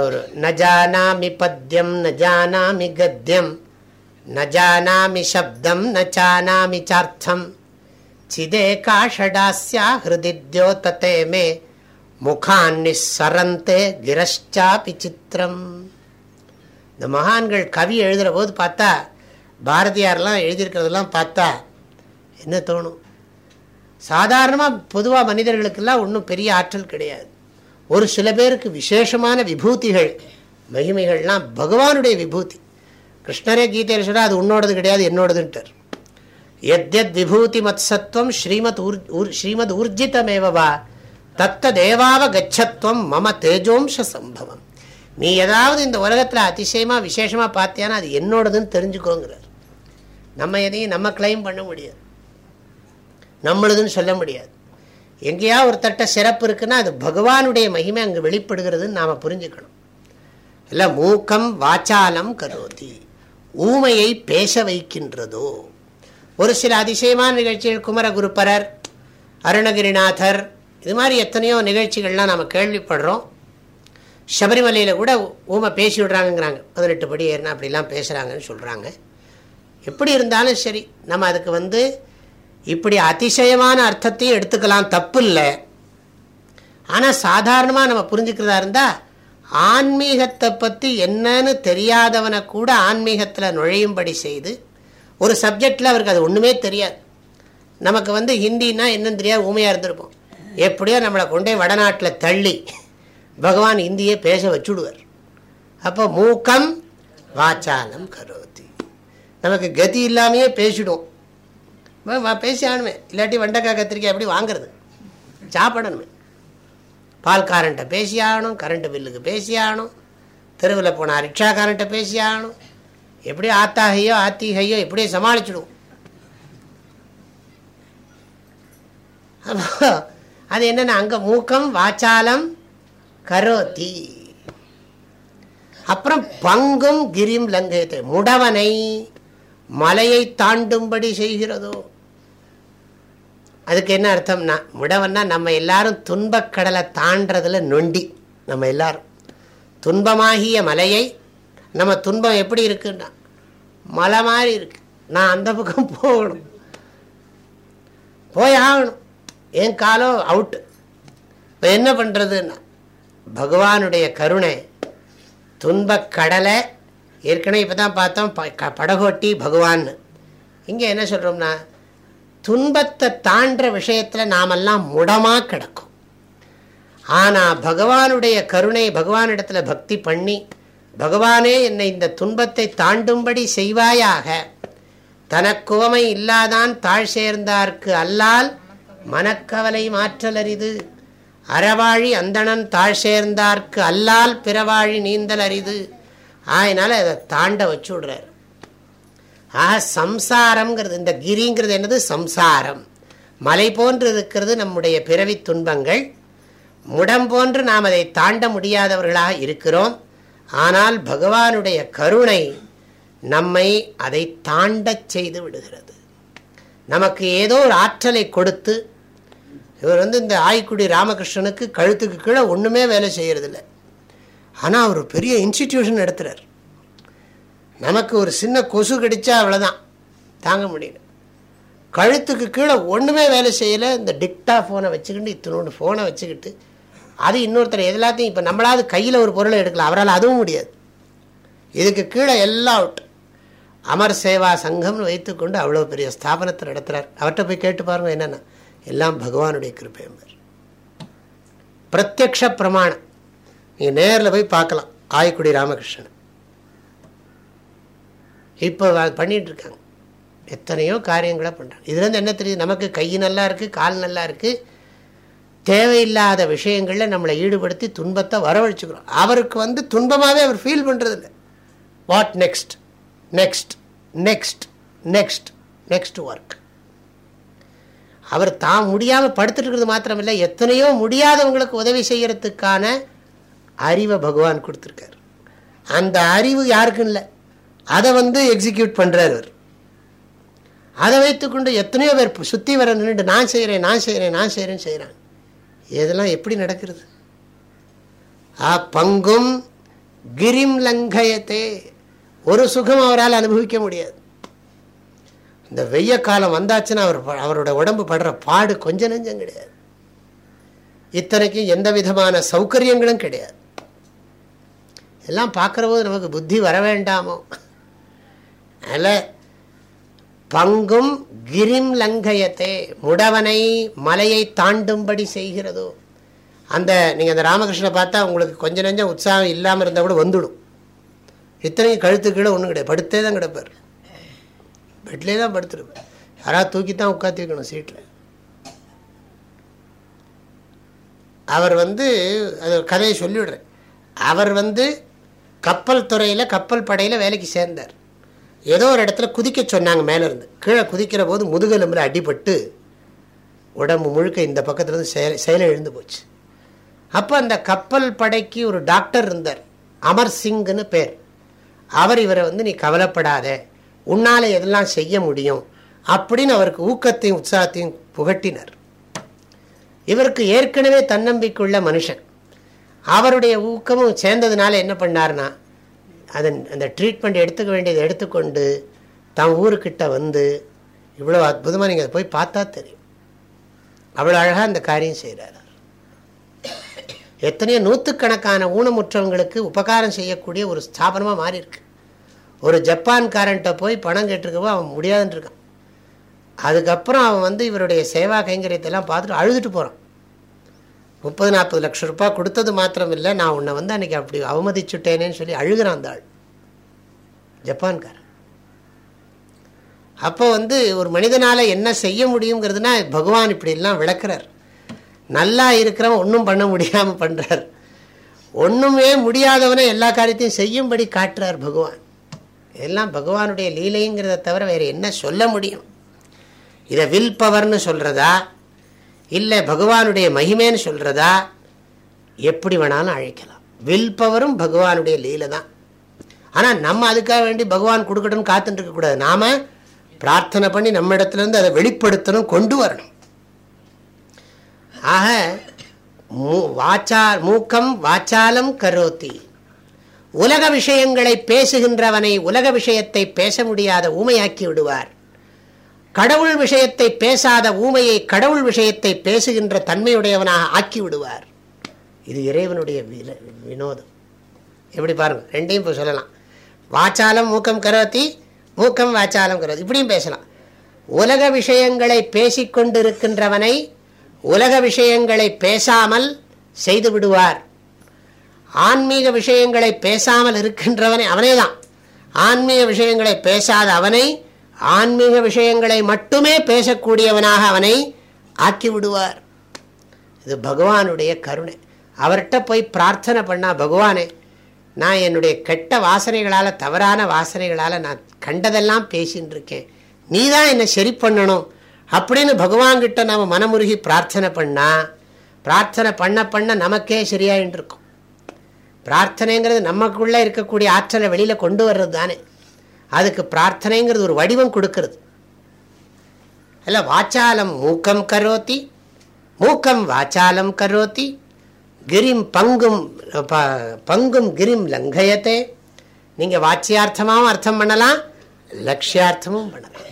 ஒரு நஜானாமி பத்தியம் நஜானாமி கத்தியம் நஜானாமி சப்தம் நச்சானாமி சார்த்தம். சிதே காஷடாஸ்யா ஹிருதித்யோ தத்தே மே முகான்னி சரந்தே கிரஷ்சாபி சித்திரம். இந்த மகான்கள் கவி எழுதுகிற போது பார்த்தா பாரதியாரெலாம் எழுதியிருக்கிறதெல்லாம் பார்த்தா என்ன தோணும்? சாதாரணமாக பொதுவாக மனிதர்களுக்கெல்லாம் ஒன்றும் பெரிய ஆற்றல் கிடையாது. ஒரு சில பேருக்கு விசேஷமான விபூதிகள் மகிமைகள்லாம் பகவானுடைய விபூதி. கிருஷ்ணரே கீதையில் சொன்னால் அது உன்னோடது கிடையாது என்னோடதுன்ட்டார். எத்யத் விபூதி மத்சத்வம் ஸ்ரீமத் ஊர் ஸ்ரீமத் ஊர்ஜிதமேவா தத்த தேவாவ கச்சத்துவம் மம தேஜோம்ச சம்பவம். நீ ஏதாவது இந்த உலகத்தில் அதிசயமாக விசேஷமாக பார்த்தியானா அது என்னோடதுன்னு தெரிஞ்சுக்கோங்கிறார். நம்ம எதையும் நம்ம கிளைம் பண்ண முடியாது. நம்மளுதுன்னு சொல்ல முடியாது. எங்கேயா ஒரு தட்ட சிறப்பு இருக்குன்னா அது பகவானுடைய மகிமை அங்கே வெளிப்படுகிறதுன்னு நாம் புரிஞ்சுக்கணும். இல்லை மூக்கம் வாச்சாலம் கரோதி. ஊமையை பேச வைக்கின்றதோ. ஒரு சில அதிசயமான நிகழ்ச்சிகள் குமரகுருப்பரர் அருணகிரிநாதர் இது மாதிரி எத்தனையோ நிகழ்ச்சிகள்லாம் நம்ம கேள்விப்படுறோம். சபரிமலையில் கூட ஊமை பேசி விடுறாங்கங்கிறாங்க. பதினெட்டு படி ஏறினா அப்படிலாம் பேசுகிறாங்கன்னு சொல்கிறாங்க எப்படி இருந்தாலும் சரி நம்ம அதுக்கு வந்து இப்படி அதிசயமான அர்த்தத்தையும் எடுத்துக்கலாம் தப்பு இல்லை ஆனால் சாதாரணமாக நம்ம புரிஞ்சுக்கிறதா இருந்தால் ஆன்மீகத்தை பற்றி என்னன்னு தெரியாதவனை கூட ஆன்மீகத்தில் நுழையும்படி செய்து ஒரு சப்ஜெக்டில் அவருக்கு அது ஒன்றுமே தெரியாது. நமக்கு வந்து ஹிந்தின்னா என்னன்னு தெரியாது ஊமையாக இருந்திருப்போம் எப்படியோ நம்மளை கொண்டே வடநாட்டில் தள்ளி பகவான் இந்தியை பேச வச்சுடுவார். அப்போ மூக்கம் வாச்சாலம் கரு நமக்கு கதி இல்லாமையே பேசிடும். பேசி ஆகணுமே. இல்லாட்டி வெண்டைக்காய் கத்திரிக்காய் எப்படி வாங்குறது? சாப்பிடணுமே. பால் காரண்ட்டை பேசி ஆகணும் கரண்ட்டு பில்லுக்கு பேசி ஆகணும். தெருவில் போனால் ரிக்ஷாக்காரன்ட்ட பேசி ஆகணும். எப்படி ஆத்தாகையோ ஆத்திகையோ எப்படியோ சமாளிச்சுடுவோம் அப்போ அது என்னென்னா அங்கே மூக்கம் வாச்சாலம் கரோத்தி. அப்புறம் பங்கும் கிரிம் லங்கத்தை. முடவனை. மலையை தாண்டும்படி செய்கிறதோ. அதுக்கு என்ன அர்த்தம்னா முடவன்னா நம்ம எல்லாரும் துன்பக்கடலை தாண்டதில் நொண்டி நம்ம எல்லாரும். துன்பமாகிய மலையை நம்ம துன்பம் எப்படி இருக்குன்னா மலை மாதிரி இருக்கு. நான் அந்த பக்கம் போகணும். போய் ஆகணும். என் காலம் அவுட்டு. இப்போ என்ன பண்ணுறதுன்னா பகவானுடைய கருணை துன்பக்கடலை ஏற்கனவே இப்போ தான் பார்த்தோம் படகோட்டி பகவான்னு இங்கே என்ன சொல்கிறோம்னா துன்பத்தை தாண்டுற விஷயத்தில் நாமெல்லாம் முடமாக கிடக்கும். ஆனால் பகவானுடைய கருணை பகவானிடத்தில் பக்தி பண்ணி பகவானே என்னை இந்த துன்பத்தை தாண்டும்படி செய்வாயாக தனக்குவமை இல்லாதான் தாழ் சேர்ந்தார்க்கு அல்லால் மனக்கவலை மாற்றல் அரிது. அறவாழி அந்தணன் தாழ் சேர்ந்தார்க்கு அல்லால் பிறவாழி நீந்தல் அரிது. அதனால் அதை தாண்ட வச்சு விடுறார். ஆக சம்சாரம்ங்கிறது இந்த கிரிங்கிறது என்னது? சம்சாரம். மலை போன்று இருக்கிறது நம்முடைய பிறவி துன்பங்கள். முடம் போன்று நாம் அதை தாண்ட முடியாதவர்களாக இருக்கிறோம். ஆனால் பகவானுடைய கருணை நம்மை அதை தாண்டச் செய்து விடுகிறது. நமக்கு ஏதோ ஒரு ஆற்றலை கொடுத்து இவர் வந்து இந்த ஆய்க்குடி ராமகிருஷ்ணனுக்கு கழுத்துக்கு கீழே ஒன்றுமே வேலை செய்கிறதில்ல ஆனால் அவர் பெரிய இன்ஸ்டிடியூஷன் நடத்துகிறார் நமக்கு ஒரு சின்ன கொசு கடிச்சா அவ்வளோதான் தாங்க முடியல. கழுத்துக்கு கீழே ஒன்றுமே வேலை செய்யலை. இந்த டிக்டா ஃபோனை வச்சுக்கிட்டு இத்தனோட ஃபோனை வச்சுக்கிட்டு அது இன்னொருத்தர் எல்லாத்தையும் இப்போ நம்மளாவது கையில் ஒரு பொருளை எடுக்கலாம் அவரால் அதுவும் முடியாது. இதுக்கு கீழே எல்லாம் அவுட் அமர் சேவா சங்கம்னு வைத்துக்கொண்டு அவ்வளோ பெரிய ஸ்தாபனத்தை நடத்துகிறார் அவர்கிட்ட போய் கேட்டு பாருங்கள் என்னென்ன. எல்லாம் பகவானுடைய கிருப்பையம்பர் பிரத்யக்ஷ பிரமாணம். நீங்கள் நேரில் போய் பார்க்கலாம். ஆயக்குடி ராமகிருஷ்ணன். இப்போ பண்ணிகிட்ருக்காங்க எத்தனையோ காரியங்களை பண்ணுறாங்க இதுலேருந்து என்ன தெரியுது? நமக்கு கை நல்லா இருக்குது கால் நல்லா இருக்குது தேவையில்லாத விஷயங்களில் நம்மளை ஈடுபடுத்தி துன்பத்தை வரவழைச்சிக்கிறோம். அவருக்கு வந்து துன்பமாகவே அவர் ஃபீல் பண்ணுறதில்ல what next next next next next work அவர் தான் முடியாமல் படுத்துட்டு இருக்கிறது மாத்திரமில்லை. எத்தனையோ முடியாதவங்களுக்கு உதவி செய்கிறதுக்கான அறிவை பகவான் கொடுத்துருக்கார். அந்த அறிவு யாருக்கும் இல்லை. அதை வந்து எக்ஸிக்யூட் பண்ணுறார் அவர் அதை வைத்துக்கொண்டு எத்தனையோ பேர் சுற்றி வர நின்று நான் செய்கிறேன் நான் செய்கிறேன் நான் செய்கிறேன்னு செய்கிறான் இதெல்லாம் எப்படி நடக்கிறது? ஆ பங்கும் கிரிம் லங்கயத்தே ஒரு சுகம் அவரால் அனுபவிக்க முடியாது. இந்த வெய்ய காலம் வந்தாச்சுன்னா அவர் அவரோட உடம்பு படுற பாடு கொஞ்ச நெஞ்சம் கிடையாது. இத்தனைக்கும் எந்த விதமான சௌகரியங்களும் கிடையாது. எல்லாம் பார்க்குற போது நமக்கு புத்தி வர வேண்டாமோ? அதில் பங்கும் கிரிம் லங்கயத்தே முடவனை மலையை தாண்டும்படி செய்கிறதோ? அந்த நீங்கள் அந்த ராமகிருஷ்ணனை பார்த்தா உங்களுக்கு கொஞ்சம் நெஞ்சம் உற்சாகம் இல்லாமல் இருந்தால் கூட வந்துடும். இத்தனையும் கழுத்து கீழே ஒன்றும் கிடையாது. படுத்தே தான் கிடப்பார். பெட்லேயே தான் படுத்துருப்பார். யாராவது தூக்கி தான் உட்காந்துருக்கணும் சீட்டில் அவர் வந்து அது கதையை சொல்லிவிடுறேன். அவர் வந்து கப்பல் துறையில் கப்பல் படையில் வேலைக்கு சேர்ந்தார். ஏதோ ஒரு இடத்துல குதிக்க சொன்னாங்க மேலேருந்து. கீழே குதிக்கிற போது முதுகெலும்பில் அடிபட்டு உடம்பு முழுக்க இந்த பக்கத்துலேருந்து செயல் செயலை எழுந்து போச்சு. அப்போ அந்த கப்பல் படைக்கு ஒரு டாக்டர் இருந்தார். அமர் சிங்னு பேர். அவர் இவரை வந்து நீ கவலைப்படாத. உன்னால் எதெல்லாம் செய்ய முடியும்? அப்படின்னு அவருக்கு ஊக்கத்தையும் உற்சாகத்தையும் புகட்டினார். இவருக்கு ஏற்கனவே தன்னம்பிக்கையுள்ள மனுஷன். அவருடைய ஊக்கமும் சேர்ந்ததுனால என்ன பண்ணார்னா அதன் அந்த ட்ரீட்மெண்ட் எடுத்துக்க வேண்டியதை எடுத்துக்கொண்டு தன் ஊருக்கிட்ட வந்து இவ்வளோ அற்புதமாக நீங்கள் போய் பார்த்தா தெரியும். அவ்வளோ அழகாக அந்த காரியம் செய்கிறார் எத்தனையோ நூற்றுக்கணக்கான ஊனமுற்றவங்களுக்கு உபகாரம் செய்யக்கூடிய ஒரு ஸ்தாபனமாக மாறியிருக்கு. ஒரு ஜப்பான்காரன்ட்ட போய் பணம் கேட்டிருக்கவோ அவன் முடியாதுன்னு இருக்கான். அதுக்கப்புறம் அவன் வந்து இவருடைய சேவா கைங்கரியத்தெல்லாம் பார்த்துட்டு அழுதுட்டு போகிறான் முப்பது நாற்பது லட்சம் ரூபாய் கொடுத்தது மாத்திரம் இல்லை நான் உன்னை வந்து அன்றைக்கி அப்படி அவமதிச்சுட்டேனேன்னு சொல்லி அழுகிறான் அந்த ஆள். ஜப்பான்காரன். அப்போ வந்து ஒரு மனிதனால் என்ன செய்ய முடியுங்கிறதுனா பகவான் இப்படிலாம் விளக்குறார். நல்லா இருக்கிறவன் ஒன்றும் பண்ண முடியாமல் பண்ணுறார் ஒன்றுமே முடியாதவனை எல்லா காரியத்தையும் செய்யும்படி காட்டுறார் பகவான். எல்லாம் பகவானுடைய லீலைங்கிறத தவிர வேறு என்ன சொல்ல முடியும்? இதை வில் பவர்னு சொல்கிறதா இல்லை பகவானுடைய மகிமேன்னு சொல்கிறதா எப்படி வேணாலும் அழைக்கலாம். வில் பவரும் பகவானுடைய லீலை தான். ஆனால் நம்ம அதுக்காக வேண்டி பகவான் கொடுக்கட்டும்னு காத்துட்டு இருக்கக்கூடாது நாம் பிரார்த்தனை பண்ணி நம்ம இடத்துலேருந்து அதை வெளிப்படுத்தணும் கொண்டு வரணும். ஆக மூ வாச்சா மூக்கம் வாச்சாலம் கரோத்தி. உலக விஷயங்களை பேசுகின்றவனை உலக விஷயத்தை பேச முடியாத ஊமையாக்கி விடுவார். கடவுள் விஷயத்தை பேசாத ஊமையை கடவுள் விஷயத்தை பேசுகின்ற தன்மையுடையவனாக ஆக்கி விடுவார் இது இறைவனுடைய வினோதம். எப்படி பாருங்க ரெண்டையும் இப்போ சொல்லலாம். வாச்சாலம் மூக்கம் கரோத்தி மூக்கம் வாச்சாலம் கருவத்தி இப்படியும் பேசலாம். உலக விஷயங்களை பேசிக்கொண்டிருக்கின்றவனை உலக விஷயங்களை பேசாமல் செய்து விடுவார். ஆன்மீக விஷயங்களை பேசாமல் இருக்கின்றவனை அவனே தான் ஆன்மீக விஷயங்களை பேசாத அவனை ஆன்மீக விஷயங்களை மட்டுமே பேசக்கூடியவனாக அவனை ஆக்கி விடுவார் இது பகவானுடைய கருணை. அவர்கிட்ட போய் பிரார்த்தனை பண்ணால் பகவானே நான் என்னுடைய கெட்ட வாசனைகளால் தவறான வாசனைகளால் நான் கண்டதெல்லாம் பேசின்னு இருக்கேன் நீ தான் என்னை சரி பண்ணணும். அப்படின்னு பகவான்கிட்ட நம்ம மனமுருகி பிரார்த்தனை பண்ணால் பிரார்த்தனை பண்ண பண்ண நமக்கே சரியாயின்னு இருக்கும் பிரார்த்தனைங்கிறது நமக்குள்ளே இருக்கக்கூடிய ஆற்றலை வெளியில் கொண்டு வர்றது தானே அதுக்கு பிரார்த்தனைங்கிறது ஒரு வடிவம் கொடுக்கறது. அல்ல வாச்சாலம் மூக்கம் கரோத்தி மூக்கம் வாச்சாலம் கரோத்தி கிரிம் பங்கும் பங்கும் கிரிம் லங்கயத்தை. நீங்கள் வாச்சியார்த்தமாகவும் அர்த்தம் பண்ணலாம் லட்சியார்த்தமும் பண்ணலாம்.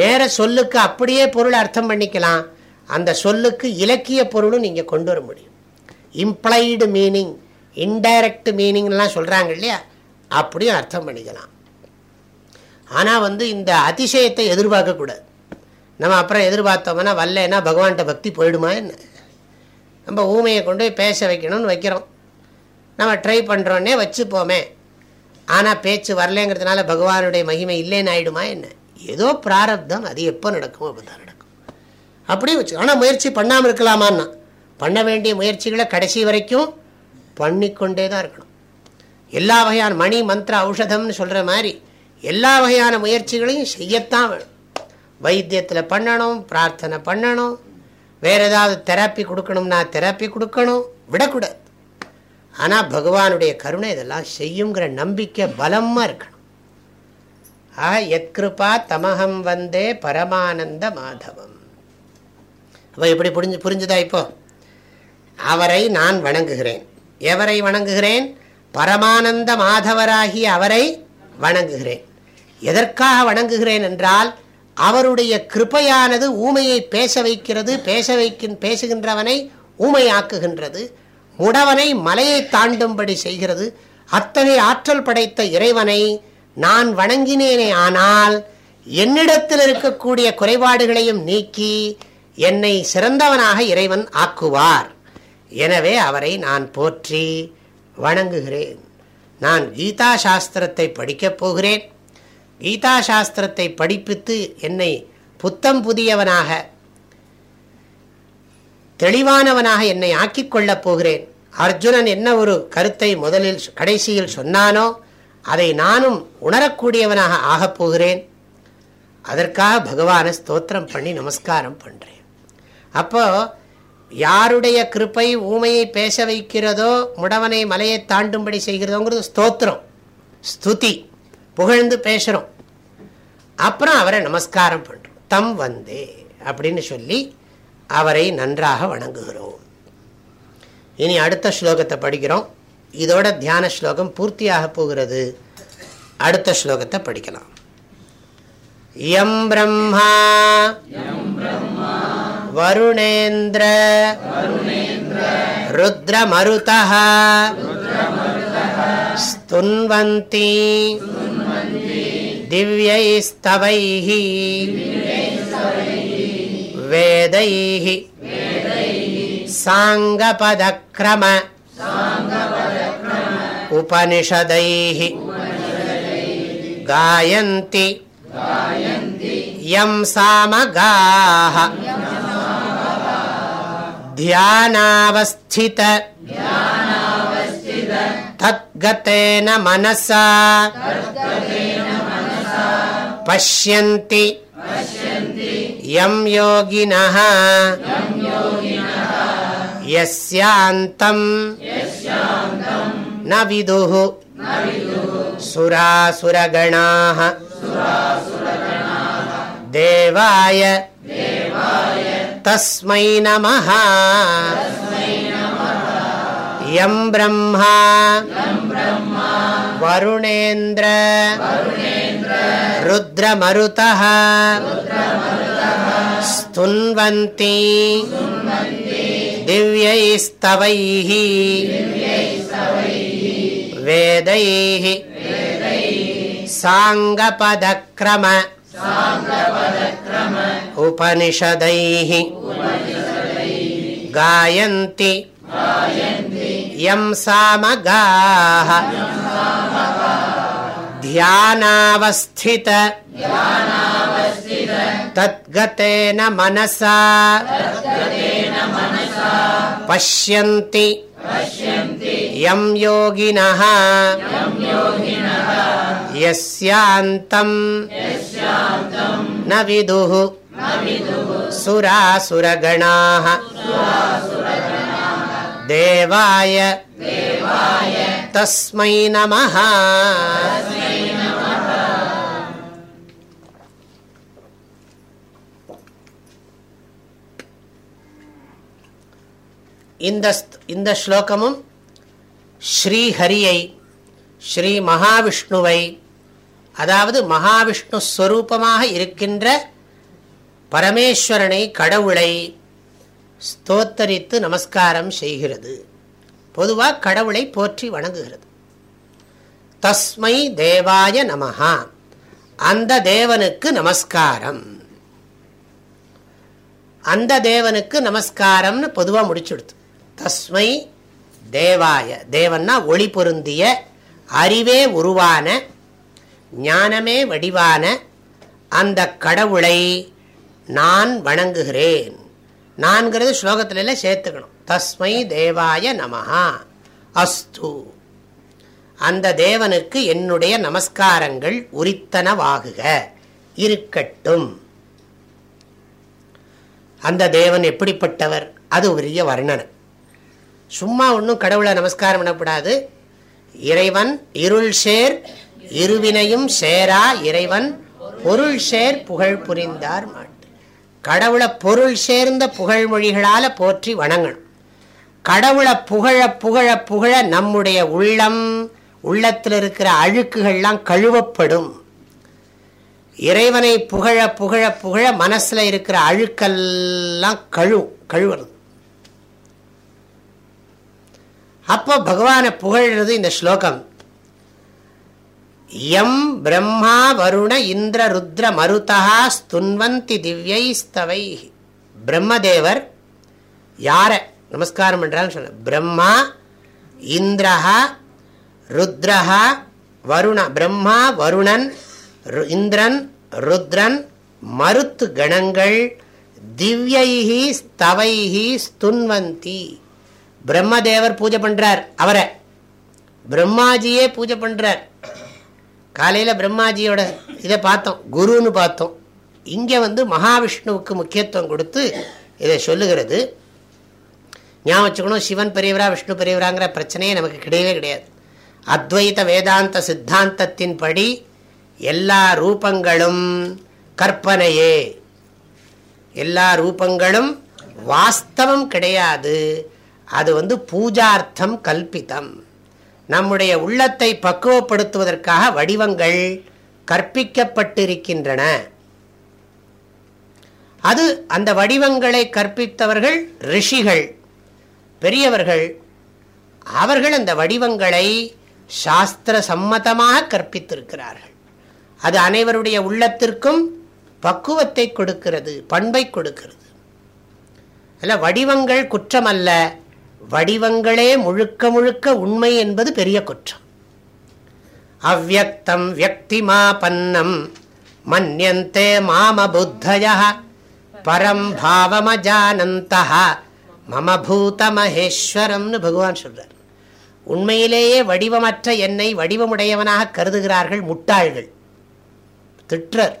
நேர சொல்லுக்கு அப்படியே பொருள் அர்த்தம் பண்ணிக்கலாம். அந்த சொல்லுக்கு இலக்கிய பொருளும் நீங்கள் கொண்டு வர முடியும். இம்ப்ளைடு மீனிங் இன்டைரக்ட் மீனிங்லாம் சொல்கிறாங்க இல்லையா? அப்படியும் அர்த்தம் பண்ணிக்கலாம். ஆனால் வந்து இந்த அதிசயத்தை எதிர்பார்க்கக்கூடாது நம்ம அப்புறம் எதிர்பார்த்தோம்னா வரலன்னா பகவான்கிட்ட பக்தி போயிடுமா என்ன? நம்ம ஊமையை கொண்டு போய் பேச வைக்கணும்னு வைக்கிறோம். நம்ம ட்ரை பண்ணுறோன்னே வச்சுப்போமே. ஆனால் பேச்சு வரலேங்கிறதுனால பகவானுடைய மகிமை இல்லைன்னு ஆயிடுமா என்ன? ஏதோ பிராரப்தம் அது எப்போ நடக்கும் அப்படி தான் நடக்கும். அப்படியே வச்சு ஆனால் முயற்சி பண்ணாமல் இருக்கலாமான்னா? பண்ண வேண்டிய முயற்சிகளை கடைசி வரைக்கும் பண்ணிக்கொண்டே தான் இருக்கணும். எல்லா வகையான மணி மந்திர ஔஷதம்னு சொல்கிற மாதிரி எல்லா வகையான முயற்சிகளையும் செய்யத்தான் வேணும். வைத்தியத்தில் பண்ணணும் பிரார்த்தனை பண்ணணும் வேறு ஏதாவது தெரப்பி கொடுக்கணும்னா தெரப்பி கொடுக்கணும் விடக்கூடாது. ஆனால் பகவானுடைய கருணை இதெல்லாம் செய்யுங்கிற நம்பிக்கை பலமாக இருக்கணும். ஆ எத்கிருபா தமகம் வந்தே பரமானந்த மாதவம். அப்போ எப்படி புரிஞ்சு புரிஞ்சுதா இப்போ? அவரை நான் வணங்குகிறேன். எவரை வணங்குகிறேன்? பரமானந்த மாதவராகிய அவரை வணங்குகிறேன். எதற்காக வணங்குகிறேன் என்றால் அவருடைய கிருப்பையானது ஊமையை பேச வைக்கிறது பேச வைக்கின் பேசுகின்றவனை ஊமையாக்குகின்றது முடவனை மலையை தாண்டும்படி செய்கிறது அத்தகைய ஆற்றல் படைத்த இறைவனை நான் வணங்கினேனே ஆனால் என்னிடத்தில் இருக்கக்கூடிய குறைபாடுகளையும் நீக்கி என்னை சிறந்தவனாக இறைவன் ஆக்குவார். எனவே அவரை நான் போற்றி வணங்குகிறேன். நான் கீதா சாஸ்திரத்தை படிக்கப் போகிறேன். கீதா சாஸ்திரத்தை படிப்பித்து என்னை புத்தம் புதியவனாக தெளிவானவனாக என்னை ஆக்கிக் கொள்ளப் போகிறேன். அர்ஜுனன் என்ன ஒரு கருத்தை முதலில் கடைசியில் சொன்னானோ அதை நானும் உணரக்கூடியவனாக ஆகப் போகிறேன். அதற்காக பகவானை ஸ்தோத்திரம் பண்ணி நமஸ்காரம் பண்ணுறேன் அப்போ யாருடைய கிருப்பை ஊமையை பேச வைக்கிறதோ முடவனை மலையை தாண்டும்படி செய்கிறதோங்கிறது ஸ்தோத்திரம். ஸ்துதி. புகழ்ந்து பேசுகிறோம் அப்புறம் அவரை நமஸ்காரம் பண்ணுறோம் தம் வந்தே அப்படின்னு சொல்லி அவரை நன்றாக வணங்குகிறோம். இனி அடுத்த ஸ்லோகத்தை படிக்கிறோம். இதோட தியான ஸ்லோகம் பூர்த்தியாக போகிறது. அடுத்த ஸ்லோகத்தை படிக்கலாம். யம் பிரம்மா வருணேந்திர ருத்ரமருதா स्तुन्वन्ति दिव्यैस्तवैः वेदैः साङ्गपदक्रम उपनिषदैः गायन्ति यं सामगाः ध्यानावस्थित तद्गतेन मनसा पश्यन्ति यं योगिनः यस्यान्तं न विदुः सुरासुरगणाः देवाय तस्मै नमः यं ब्रह्मा वरुणेन्द्र रुद्रमरुतः स्तुन्वन्ति दिव्यैस्तवैः वेदैः साङ्गपदक्रम उपनिषदैः गायन्ति यं सामगाः। ध्यानावस्थित। तद्गतेन मनसा। पश्यन्ति। यं योगिनः। यस्यान्तं। न विदुः। सुरासुरगणाः देवाय तस्मै नमः இந்த இந்த ஸ்லோகமும் ஸ்ரீஹரியை ஸ்ரீ மகாவிஷ்ணுவை அதாவது மகாவிஷ்ணு ஸ்வரூபமாக இருக்கின்ற பரமேஸ்வரனை கடவுளை ஸ்தோத்தரித்து நமஸ்காரம் செய்கிறது. பொதுவாக கடவுளை போற்றி வணங்குகிறது. தஸ்மை தேவாய நமஹா. அந்த தேவனுக்கு நமஸ்காரம். அந்த தேவனுக்கு நமஸ்காரம்னு பொதுவாக முடிச்சுடுது தஸ்மை தேவாய. தேவன்னா ஒளி பொருந்திய அறிவே உருவான ஞானமே வடிவான அந்த கடவுளை நான் வணங்குகிறேன். நான்கிறது ஸ்லோகத்துல எல்லாம் சேர்த்துக்கணும். தஸ்மை தேவாய நமஹா. அஸ்து. அந்த தேவனுக்கு என்னுடைய நமஸ்காரங்கள் உரித்தனவாகுக. இருக்கட்டும். அந்த தேவன் எப்படிப்பட்டவர்? அது உரிய வர்ணனை. சும்மா ஒன்றும் கடவுளை நமஸ்காரம் பண்ணக்கூடாது. இறைவன் இருள் சேர் இருவினையும் சேரா இறைவன் பொருள் சேர் புகழ் புரிந்தார் மாட்டு கடவுளை பொருள் சேர்ந்த புகழ்மொழிகளால் போற்றி வணங்கணும். கடவுளை புகழ புகழ புகழ நம்முடைய உள்ளம் உள்ளத்தில் இருக்கிற அழுக்குகள்லாம் கழுவப்படும். இறைவனை புகழ புகழ புகழ மனசில் இருக்கிற அழுக்கெல்லாம் கழு கழுவுறது. அப்போ பகவானை புகழ்றது இந்த ஸ்லோகம். எம் பிரம்மா வருண இந்திர ருத்ர மருதா ஸ்துன்வந்தி திவ்யைஸ்தவை. பிரம்மதேவர் யார? நமஸ்காரம் பண்றாங்க சொல்ல பிரம்மா இந்திரஹா ருத்ரஹா வருண. பிரம்மா வருணன் இந்திரன் ருத்ரன் மருத்து கணங்கள் திவ்யைஹி ஸ்தவைஹி ஸ்துன்வந்தி. பிரம்மதேவர் பூஜை பண்ணுறார் அவரை? பிரம்மாஜியே பூஜை பண்ணுறார் காலையில் பிரம்மாஜியோட இதை பார்த்தோம் குருன்னு பார்த்தோம். இங்கே வந்து மகாவிஷ்ணுவுக்கு முக்கியத்துவம் கொடுத்து இதை சொல்லுகிறது. ஞாபகம் வச்சுக்கணும் சிவன் பெரியவரா விஷ்ணு பெரியவராங்கிற பிரச்சனையே நமக்கு கிடையவே கிடையாது. அத்வைத வேதாந்த சித்தாந்தத்தின்படி எல்லா ரூபங்களும் கற்பனையே. எல்லா ரூபங்களும் வாஸ்தவம் கிடையாது. அது வந்து பூஜார்த்தம் கல்பித்தம் நம்முடைய உள்ளத்தை பக்குவப்படுத்துவதற்காக வடிவங்கள் கற்பிக்கப்பட்டிருக்கின்றன. அது அந்த வடிவங்களை கற்பித்தவர்கள் ரிஷிகள் பெரியவர்கள். அவர்கள் அந்த வடிவங்களை சாஸ்திர சம்மதமாக கற்பித்திருக்கிறார்கள். அது அனைவருடைய உள்ளத்திற்கும் பக்குவத்தை கொடுக்கிறது பண்பை கொடுக்கிறது. அல்ல வடிவங்கள் குற்றம் அல்ல வடிவங்களே முழுக்க முழுக்க உண்மை என்பது பெரிய குற்றம். அவ்வக்தம் வியக்திமாபன்னம் மன்யந்தே மாம புத்தய பரம் பாவமஜானந்த மம பூத மகேஸ்வரம்னு பகவான் சொல்றார். உண்மையிலேயே வடிவமற்ற என்னை வடிவமுடையவனாக கருதுகிறார்கள் முட்டாள்கள். திட்டர்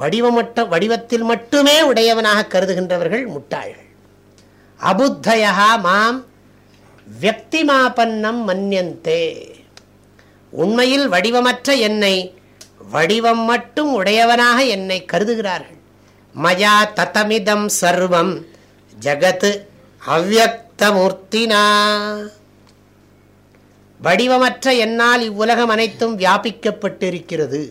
வடிவமற்ற வடிவத்தில் மட்டுமே உடையவனாக கருதுகின்றவர்கள் முட்டாள்கள். அபுத்தயா மாம் வியக்திமாபன்னம் மன்னியந்தே உண்மையில் வடிவமற்ற என்னை வடிவம் மட்டும் உடையவனாக என்னை கருதுகிறார்கள். மயா தத்தமிதம் சர்வம் ஜகத் அவ்வக்தமூர்த்தினா வடிவமற்ற என்னால் இவ்வுலகம் அனைத்தும் வியாபிக்கப்பட்டிருக்கிறது.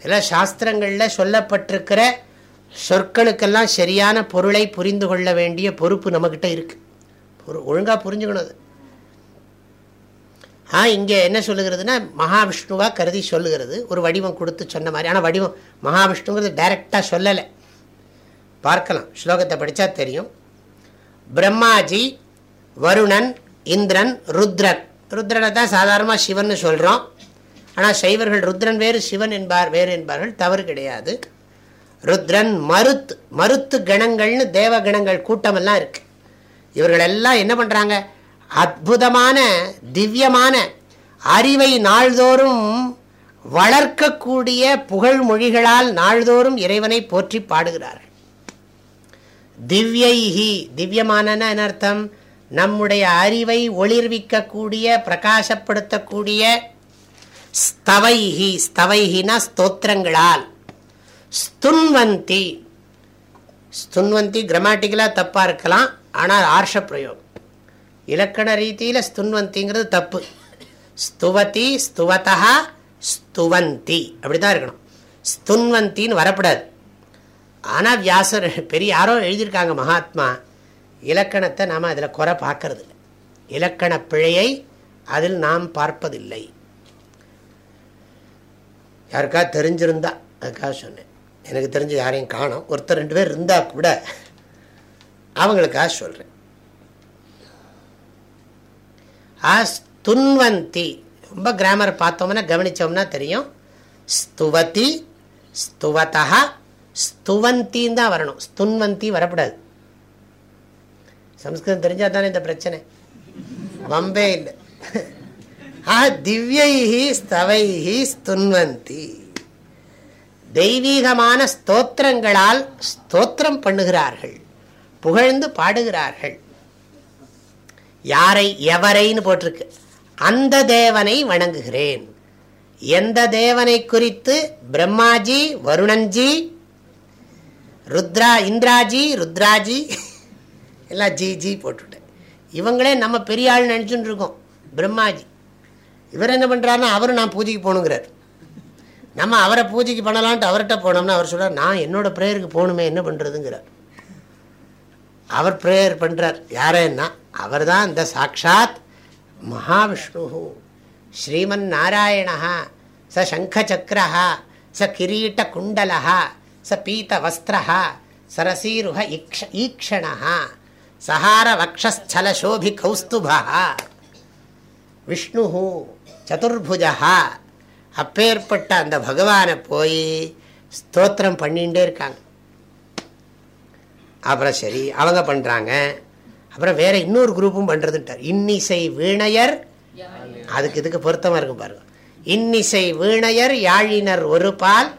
இதெல்லாம் சாஸ்திரங்களில் சொல்லப்பட்டிருக்கிற சொற்களுக்கெல்லாம் சரியான பொருளை புரிந்து கொள்ள வேண்டிய பொறுப்பு நம்மக்கிட்ட இருக்கு. ஒழுங்காக புரிஞ்சுக்கணும் அது. ஆ இங்கே என்ன சொல்லுகிறதுனா மகாவிஷ்ணுவாக கருதி சொல்லுகிறது. ஒரு வடிவம் கொடுத்து சொன்ன மாதிரி. ஆனால் வடிவம் மகாவிஷ்ணுங்கிறது டைரெக்டாக சொல்லலை. பார்க்கலாம். ஸ்லோகத்தை படித்தா தெரியும். பிரம்மாஜி வருணன் இந்திரன் ருத்ரன். ருத்ரனை தான் சாதாரணமாக சிவன் சொல்கிறோம் ஆனால் சைவர்கள் ருத்ரன் வேறு சிவன் என்பார் வேறு என்பார்கள் தவறு கிடையாது. ருத்ரன் மருத் மருத்து கணங்கள்னு தேவ கணங்கள் கூட்டமெல்லாம் இருக்கு. இவர்கள் எல்லாம் என்ன பண்ணுறாங்க அற்புதமான திவ்யமான அறிவை நாள்தோறும் வளர்க்கக்கூடிய புகழ் மொழிகளால் நாள்தோறும் இறைவனை போற்றி பாடுகிறார்கள். திவ்யைஹி திவ்யமான அர்த்தம் நம்முடைய அறிவை ஒளிர்விக்கக்கூடிய பிரகாசப்படுத்தக்கூடிய ஸ்தவைஹி ஸ்தவைஹினா ஸ்தோத்திரங்களால். ஸ்துன்வந்தி. ஸ்துன்வந்தி கிரமாட்டிக்கலாக தப்பாக இருக்கலாம் ஆனால் ஆர்ஷ பிரயோகம். இலக்கண ரீதியில் ஸ்துன்வந்திங்கிறது தப்பு. ஸ்துவதி ஸ்துவதா ஸ்துவந்தி. அப்படி தான் இருக்கணும். ஸ்துன்வந்தின்னு வரப்படாது. ஆனால் வியாசர் பெரிய யாரோ எழுதியிருக்காங்க மகாத்மா இலக்கணத்தை நாம் அதில் குறை பார்க்கறது இல்லை இலக்கண பிழையை அதில் நாம் பார்ப்பதில்லை. யாருக்கா தெரிஞ்சிருந்தா அதுக்காக சொன்னேன். எனக்கு தெரிஞ்சு யாரையும் காணும். ஒருத்தர் ரெண்டு பேர் இருந்தால் கூட அவங்களுக்காக சொல்கிறேன் துன்வந்தி. ரொம்ப கிராமர் பார்த்தோம்னா கவனித்தோம்னா தெரியும். ஸ்துவதி ஸ்துவதா ஸ்துவந்தின்னு தான் வரணும். ஸ்துன்வந்தி வரக்கூடாது. சம்ஸ்கிருதம் தெரிஞ்சால் தானே இந்த பிரச்சனை? வம்பே இல்லை. ஆ திவ்யைஹி ஸ்தவைஹி ஸ்துன்வந்தி. தெய்வீகமான ஸ்தோத்திரங்களால் ஸ்தோத்திரம் பண்ணுகிறார்கள். புகழ்ந்து பாடுகிறார்கள். யாரை எவரைன்னு போட்டிருக்கு. அந்த தேவனை வணங்குகிறேன். எந்த தேவனை குறித்து? பிரம்மாஜி வருணன்ஜி ருத்ரா இந்திராஜி ருத்ராஜி எல்லாம் ஜி ஜி போட்டுவிட்டேன் இவங்களே நம்ம பெரிய ஆள் நினச்சுட்டு இருக்கோம். பிரம்மாஜி. இவர் என்ன பண்ணுறாருன்னா அவரும் நான் பூஜைக்கு போகணுங்கிறார். நம்ம அவரை பூஜைக்கு பண்ணலான்ட்டு அவர்கிட்ட போனோம்னா அவர் சொல்கிறார் நான் என்னோடய ப்ரேயருக்கு போகணுமே என்ன பண்ணுறதுங்கிறார் அவர் ப்ரேயர் பண்ணுறார் யாரேன்னா அவர் தான் இந்த சாட்சாத் மகாவிஷ்ணு ஸ்ரீமன் நாராயணா ச சங்கச்சக்கரா ச கிரீட்ட குண்டலா ச பீத்த வஸ்திரா சரசீருக ஈக்ஷ ஈக்ஷணா சஹார வக்ஷஸ்தல சோபி கௌஸ்துபா விஷ்ணு சதுர்புஜா அப்பேற்பட்ட அந்த பகவானை போய் ஸ்தோத்திரம் பண்ணிகிட்டே இருக்காங்க. அப்புறம் சரி அவங்க பண்ணுறாங்க அப்புறம் வேற இன்னொரு குரூப்பும் பண்ணுறதுட்டார் இன்னிசை வீணையர் அதுக்கு இதுக்கு பொருத்தமாக இருக்கும் பாருங்க. இன்னிசை வீணையர் யாழினர் ஒரு பால்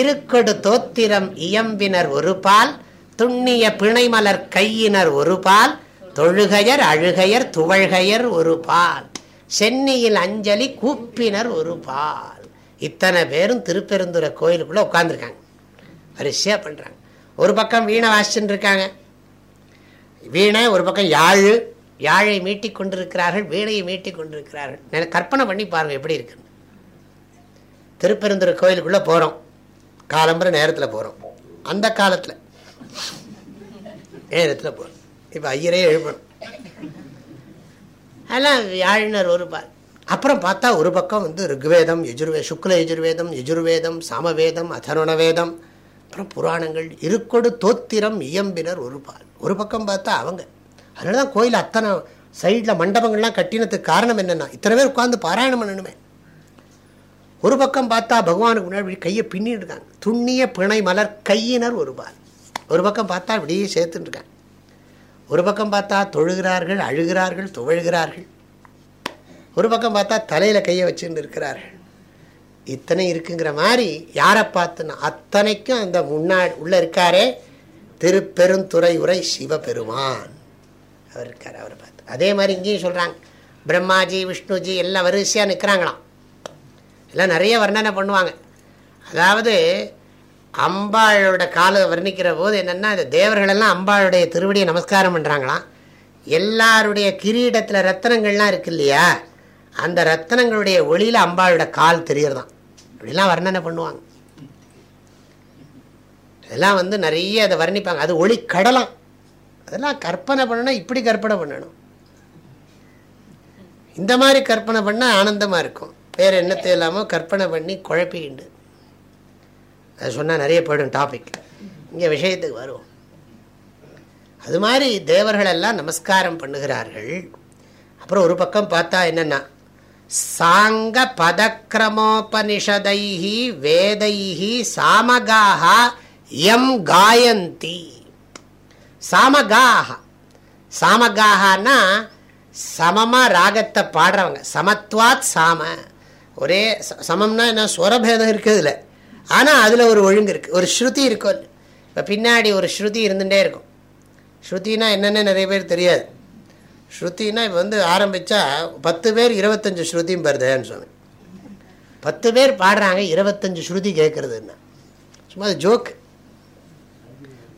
இருக்கடு தோத்திரம் இயம்பினர் ஒரு பால் துண்ணிய பிணைமலர் கையினர் ஒரு பால் தொழுகையர் அழுகையர் துவழ்கையர் ஒரு பால் சென்னையில் அஞ்சலி கூப்பினர் ஒரு பால். இத்தனை பேரும் திருப்பெருந்துரை கோயிலுக்குள்ள உட்காந்துருக்காங்க வரிசையாக பண்ணுறாங்க ஒரு பக்கம் வீணை வாசிச்சுன்னு இருக்காங்க. வீணை ஒரு பக்கம் யாழ் யாழை மீட்டி கொண்டிருக்கிறார்கள் வீணையை மீட்டி கொண்டிருக்கிறார்கள். கற்பனை பண்ணி பாருங்கள் எப்படி இருக்குன்னு திருப்பெருந்துரை கோயிலுக்குள்ளே போகிறோம் காலம்புற நேரத்தில் போகிறோம் அந்த காலத்தில் நேரத்தில் போகிறோம் இப்போ ஐயரே எழுப்பணும். அதெல்லாம் யாழினர் ஒரு பார் அப்புறம் பார்த்தா ஒரு பக்கம் வந்து ருக்வேதம் யஜுர்வே சுக்ல யஜுர்வேதம் யஜுர்வேதம் சாமவேதம் அதருண வேதம் அப்புறம் புராணங்கள் இருக்கொடு தோத்திரம் இயம்பினர் ஒரு பால் ஒரு பக்கம் பார்த்தா அவங்க. அதனால தான் கோயில் அத்தனை சைடில் மண்டபங்கள்லாம் கட்டினதுக்கு காரணம் என்னென்னா இத்தனை பேர் உட்காந்து பாராயணம் பண்ணணுமே. ஒரு பக்கம் பார்த்தா பகவானுக்கு முன்னாடி கையை பின்னிட்டு இருக்காங்க. துண்ணிய பிணை மலர் கையினர் ஒரு பால் ஒரு பக்கம் பார்த்தா இப்படியே சேர்த்துட்டு இருக்காங்க. ஒரு பக்கம் பார்த்தா தொழுகிறார்கள் அழுகிறார்கள் துவழ்கிறார்கள். ஒரு பக்கம் பார்த்தா தலையில் கையை வச்சுட்டு இருக்கிறார்கள் இத்தனை இருக்குங்கிற மாதிரி யாரை பார்த்துன்னா அத்தனைக்கும் அந்த முன்னாடி உள்ளே இருக்காரே திருப்பெருந்துறை உரை சிவபெருமான். அவர் இருக்கார் அவரை பார்த்து. அதே மாதிரி இங்கேயும் சொல்கிறாங்க பிரம்மாஜி விஷ்ணுஜி எல்லாம் வரிசையாக நிற்கிறாங்களாம் எல்லாம் நிறைய வர்ணனை பண்ணுவாங்க. அதாவது அம்பாளோட காலை வர்ணிக்கிற போது என்னென்னா இந்த தேவர்களெல்லாம் அம்பாளுடைய திருவடியை நமஸ்காரம் பண்ணுறாங்களாம் எல்லாருடைய கிரீடத்தில் ரத்தனங்கள்லாம் இருக்கு இல்லையா? அந்த ரத்தனங்களுடைய ஒளியில் அம்பாளோட கால் தெரியறதான். இப்படிலாம் வர்ணனை பண்ணுவாங்க. இதெல்லாம் வந்து நிறைய அதை வர்ணிப்பாங்க. அது ஒளி கடலாம். அதெல்லாம் கற்பனை பண்ணணும் இப்படி கற்பனை பண்ணணும். இந்த மாதிரி கற்பனை பண்ணால் ஆனந்தமாக இருக்கும். வேறு என்னத்தை இல்லாமல் கற்பனை பண்ணி குழப்பிக்கிண்டு. அது சொன்னால் நிறைய போயிடும் டாபிக் இங்கே விஷயத்துக்கு வருவோம். அது மாதிரி தேவர்கள் எல்லாம் நமஸ்காரம் பண்ணுகிறார்கள். அப்புறம் ஒரு பக்கம் பார்த்தா என்னென்னா சாங்க பதக்கிரமோபனிஷதைஹி வேதை சாமகாக எம் காயந்தி. சாமகாக சாமகாகனா சமமாக ராகத்தை பாடுறவங்க. சமத்வாத் சாம. ஒரே சமம்னா என்ன? ஸ்வரபேதம் இருக்குதுல ஆனால் அதில் ஒரு ஒழுங்கு இருக்குது ஒரு ஸ்ருதி இருக்கும். இப்போ பின்னாடி ஒரு ஸ்ருதி இருந்துகிட்டே இருக்கும். ஸ்ருதினா என்னென்ன நிறைய பேர் தெரியாது. ஸ்ருத்தின்னா இப்போ வந்து ஆரம்பித்தா பத்து பேர் இருபத்தஞ்சி ஸ்ருதியும் வருதுன்னு சொன்னேன். பத்து பேர் பாடுறாங்க இருபத்தஞ்சு ஸ்ருதி கேட்குறதுன்னா சும்மா அது ஜோக்கு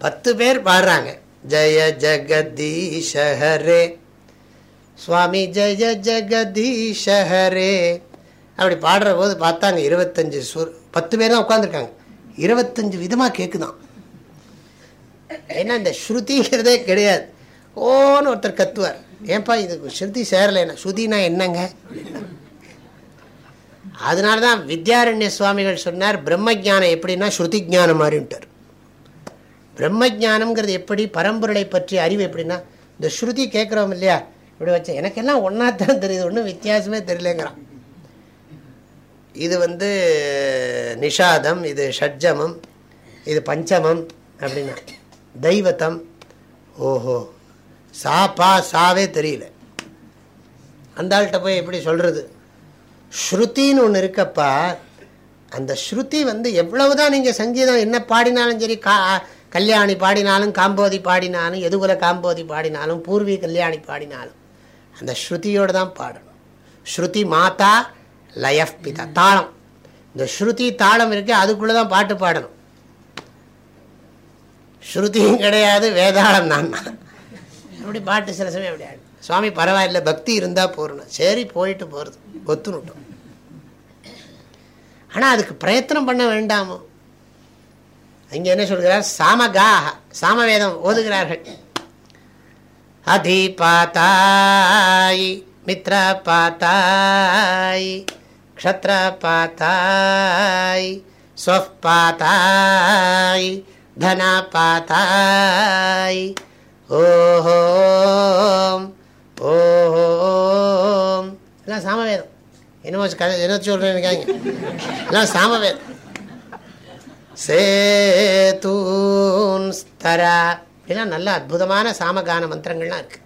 பத்து பேர் பாடுறாங்க. ஜய ஜகதீஷரே சுவாமி ஜெய ஜகதீஷரே அப்படி பாடுற போது பார்த்தாங்க இருபத்தஞ்சு சுர் பத்து பேர் தான் உட்காந்துருக்காங்க இருபத்தஞ்சு விதமாக கேட்குதான் ஏன்னா இந்த ஸ்ருதிங்கிறதே கிடையாது. ஓன்னு ஒருத்தர் கத்துவார். ஏன்பா இது ஸ்ருதி சேரலைன்னா ஸ்ருதினா என்னங்க? அதனால தான் வித்யாரண்ய சுவாமிகள் சொன்னார் பிரம்ம ஜானம் எப்படின்னா ஸ்ருதி ஜானம் மாதிரின்ட்டார் பிரம்ம ஜானம்ங்கிறது எப்படி பரம்பொருளை பற்றிய அறிவு எப்படின்னா இந்த ஸ்ருதி கேட்குறோம் இல்லையா? இப்படி வச்ச எனக்கெல்லாம் ஒன்றா தான் தெரியுது ஒன்றும் வித்தியாசமே தெரியலங்கிறான். இது வந்து நிஷாதம் இது ஷட்ஜமம் இது பஞ்சமம் அப்படின்னா தெய்வத்தம் ஓஹோ. சா பா சாவே தெரியல. அந்த ஆள்கிட்ட போய் எப்படி சொல்கிறது ஸ்ருத்தின்னு ஒன்று இருக்கப்பா அந்த ஸ்ருதி வந்து எவ்வளவுதான் நீங்கள் சங்கீதம் என்ன பாடினாலும் சரி கா கல்யாணி பாடினாலும் காம்போதி பாடினாலும் எதுகுல காம்போதி பாடினாலும் பூர்வி கல்யாணி பாடினாலும் அந்த ஸ்ருதியோடு தான் பாடணும். ஸ்ருதி மாதா லயஃப் பிதா தாளம். இந்த ஸ்ருதி தாளம் இருக்கு அதுக்குள்ளே தான் பாட்டு பாடணும். ஸ்ருதியும் கிடையாது வேதாளம் தான். அப்படி பாட்டு சில சமயம் அப்படி ஆடு சுவாமி பரவாயில்ல பக்தி இருந்தால் போறணும் சரி போயிட்டு போகிறது ஒத்துனுட்டோம் ஆனால் அதுக்கு பிரயத்தனம் பண்ண வேண்டாமோ? அங்கே என்ன சொல்கிறார்? சாமகாக சாமவேதம் ஓதுகிறார்கள். அதிபாத்தாய் மித்ர பாத்தாய் க்ஷத்ர பாத்தாய் ஸ்வப்பாத்தாய் தன பாத்தாய் ஓஹோம் ஓஹோம். எல்லாம் சாமவேதம். என்னமோ கதை என்ன சொல்கிறேன்னு எல்லாம் சாமவேதம். சேதூன் ஸ்தரா. இதெல்லாம் நல்ல அற்புதமான சாமகான மந்திரங்கள்லாம் இருக்குது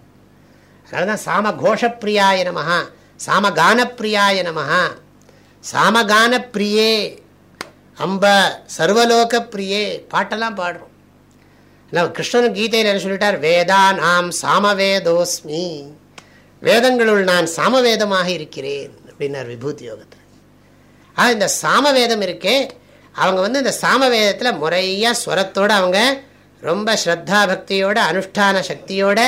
அதனால தான் சாம கோஷப்பிரியாய நமஹா சாமகானப்பிரியாய நமஹா. சாமகான பிரியே அம்ப சர்வலோக பிரியே பாட்டெல்லாம் பாடுறோம். இல்லை கிருஷ்ணன் கீதையில் என்ன சொல்லிட்டார்? வேதா நாம் சாமவேதோஸ்மி. வேதங்களுள் நான் சாமவேதமாக இருக்கிறேன். அப்படின்னார் விபூதி யோகத்தில். ஆனால் இந்த சாமவேதம் இருக்கே. அவங்க வந்து இந்த சாமவேதத்தில் முறையாக ஸ்வரத்தோடு அவங்க ரொம்ப ஸ்ரத்தா பக்தியோட அனுஷ்டான சக்தியோட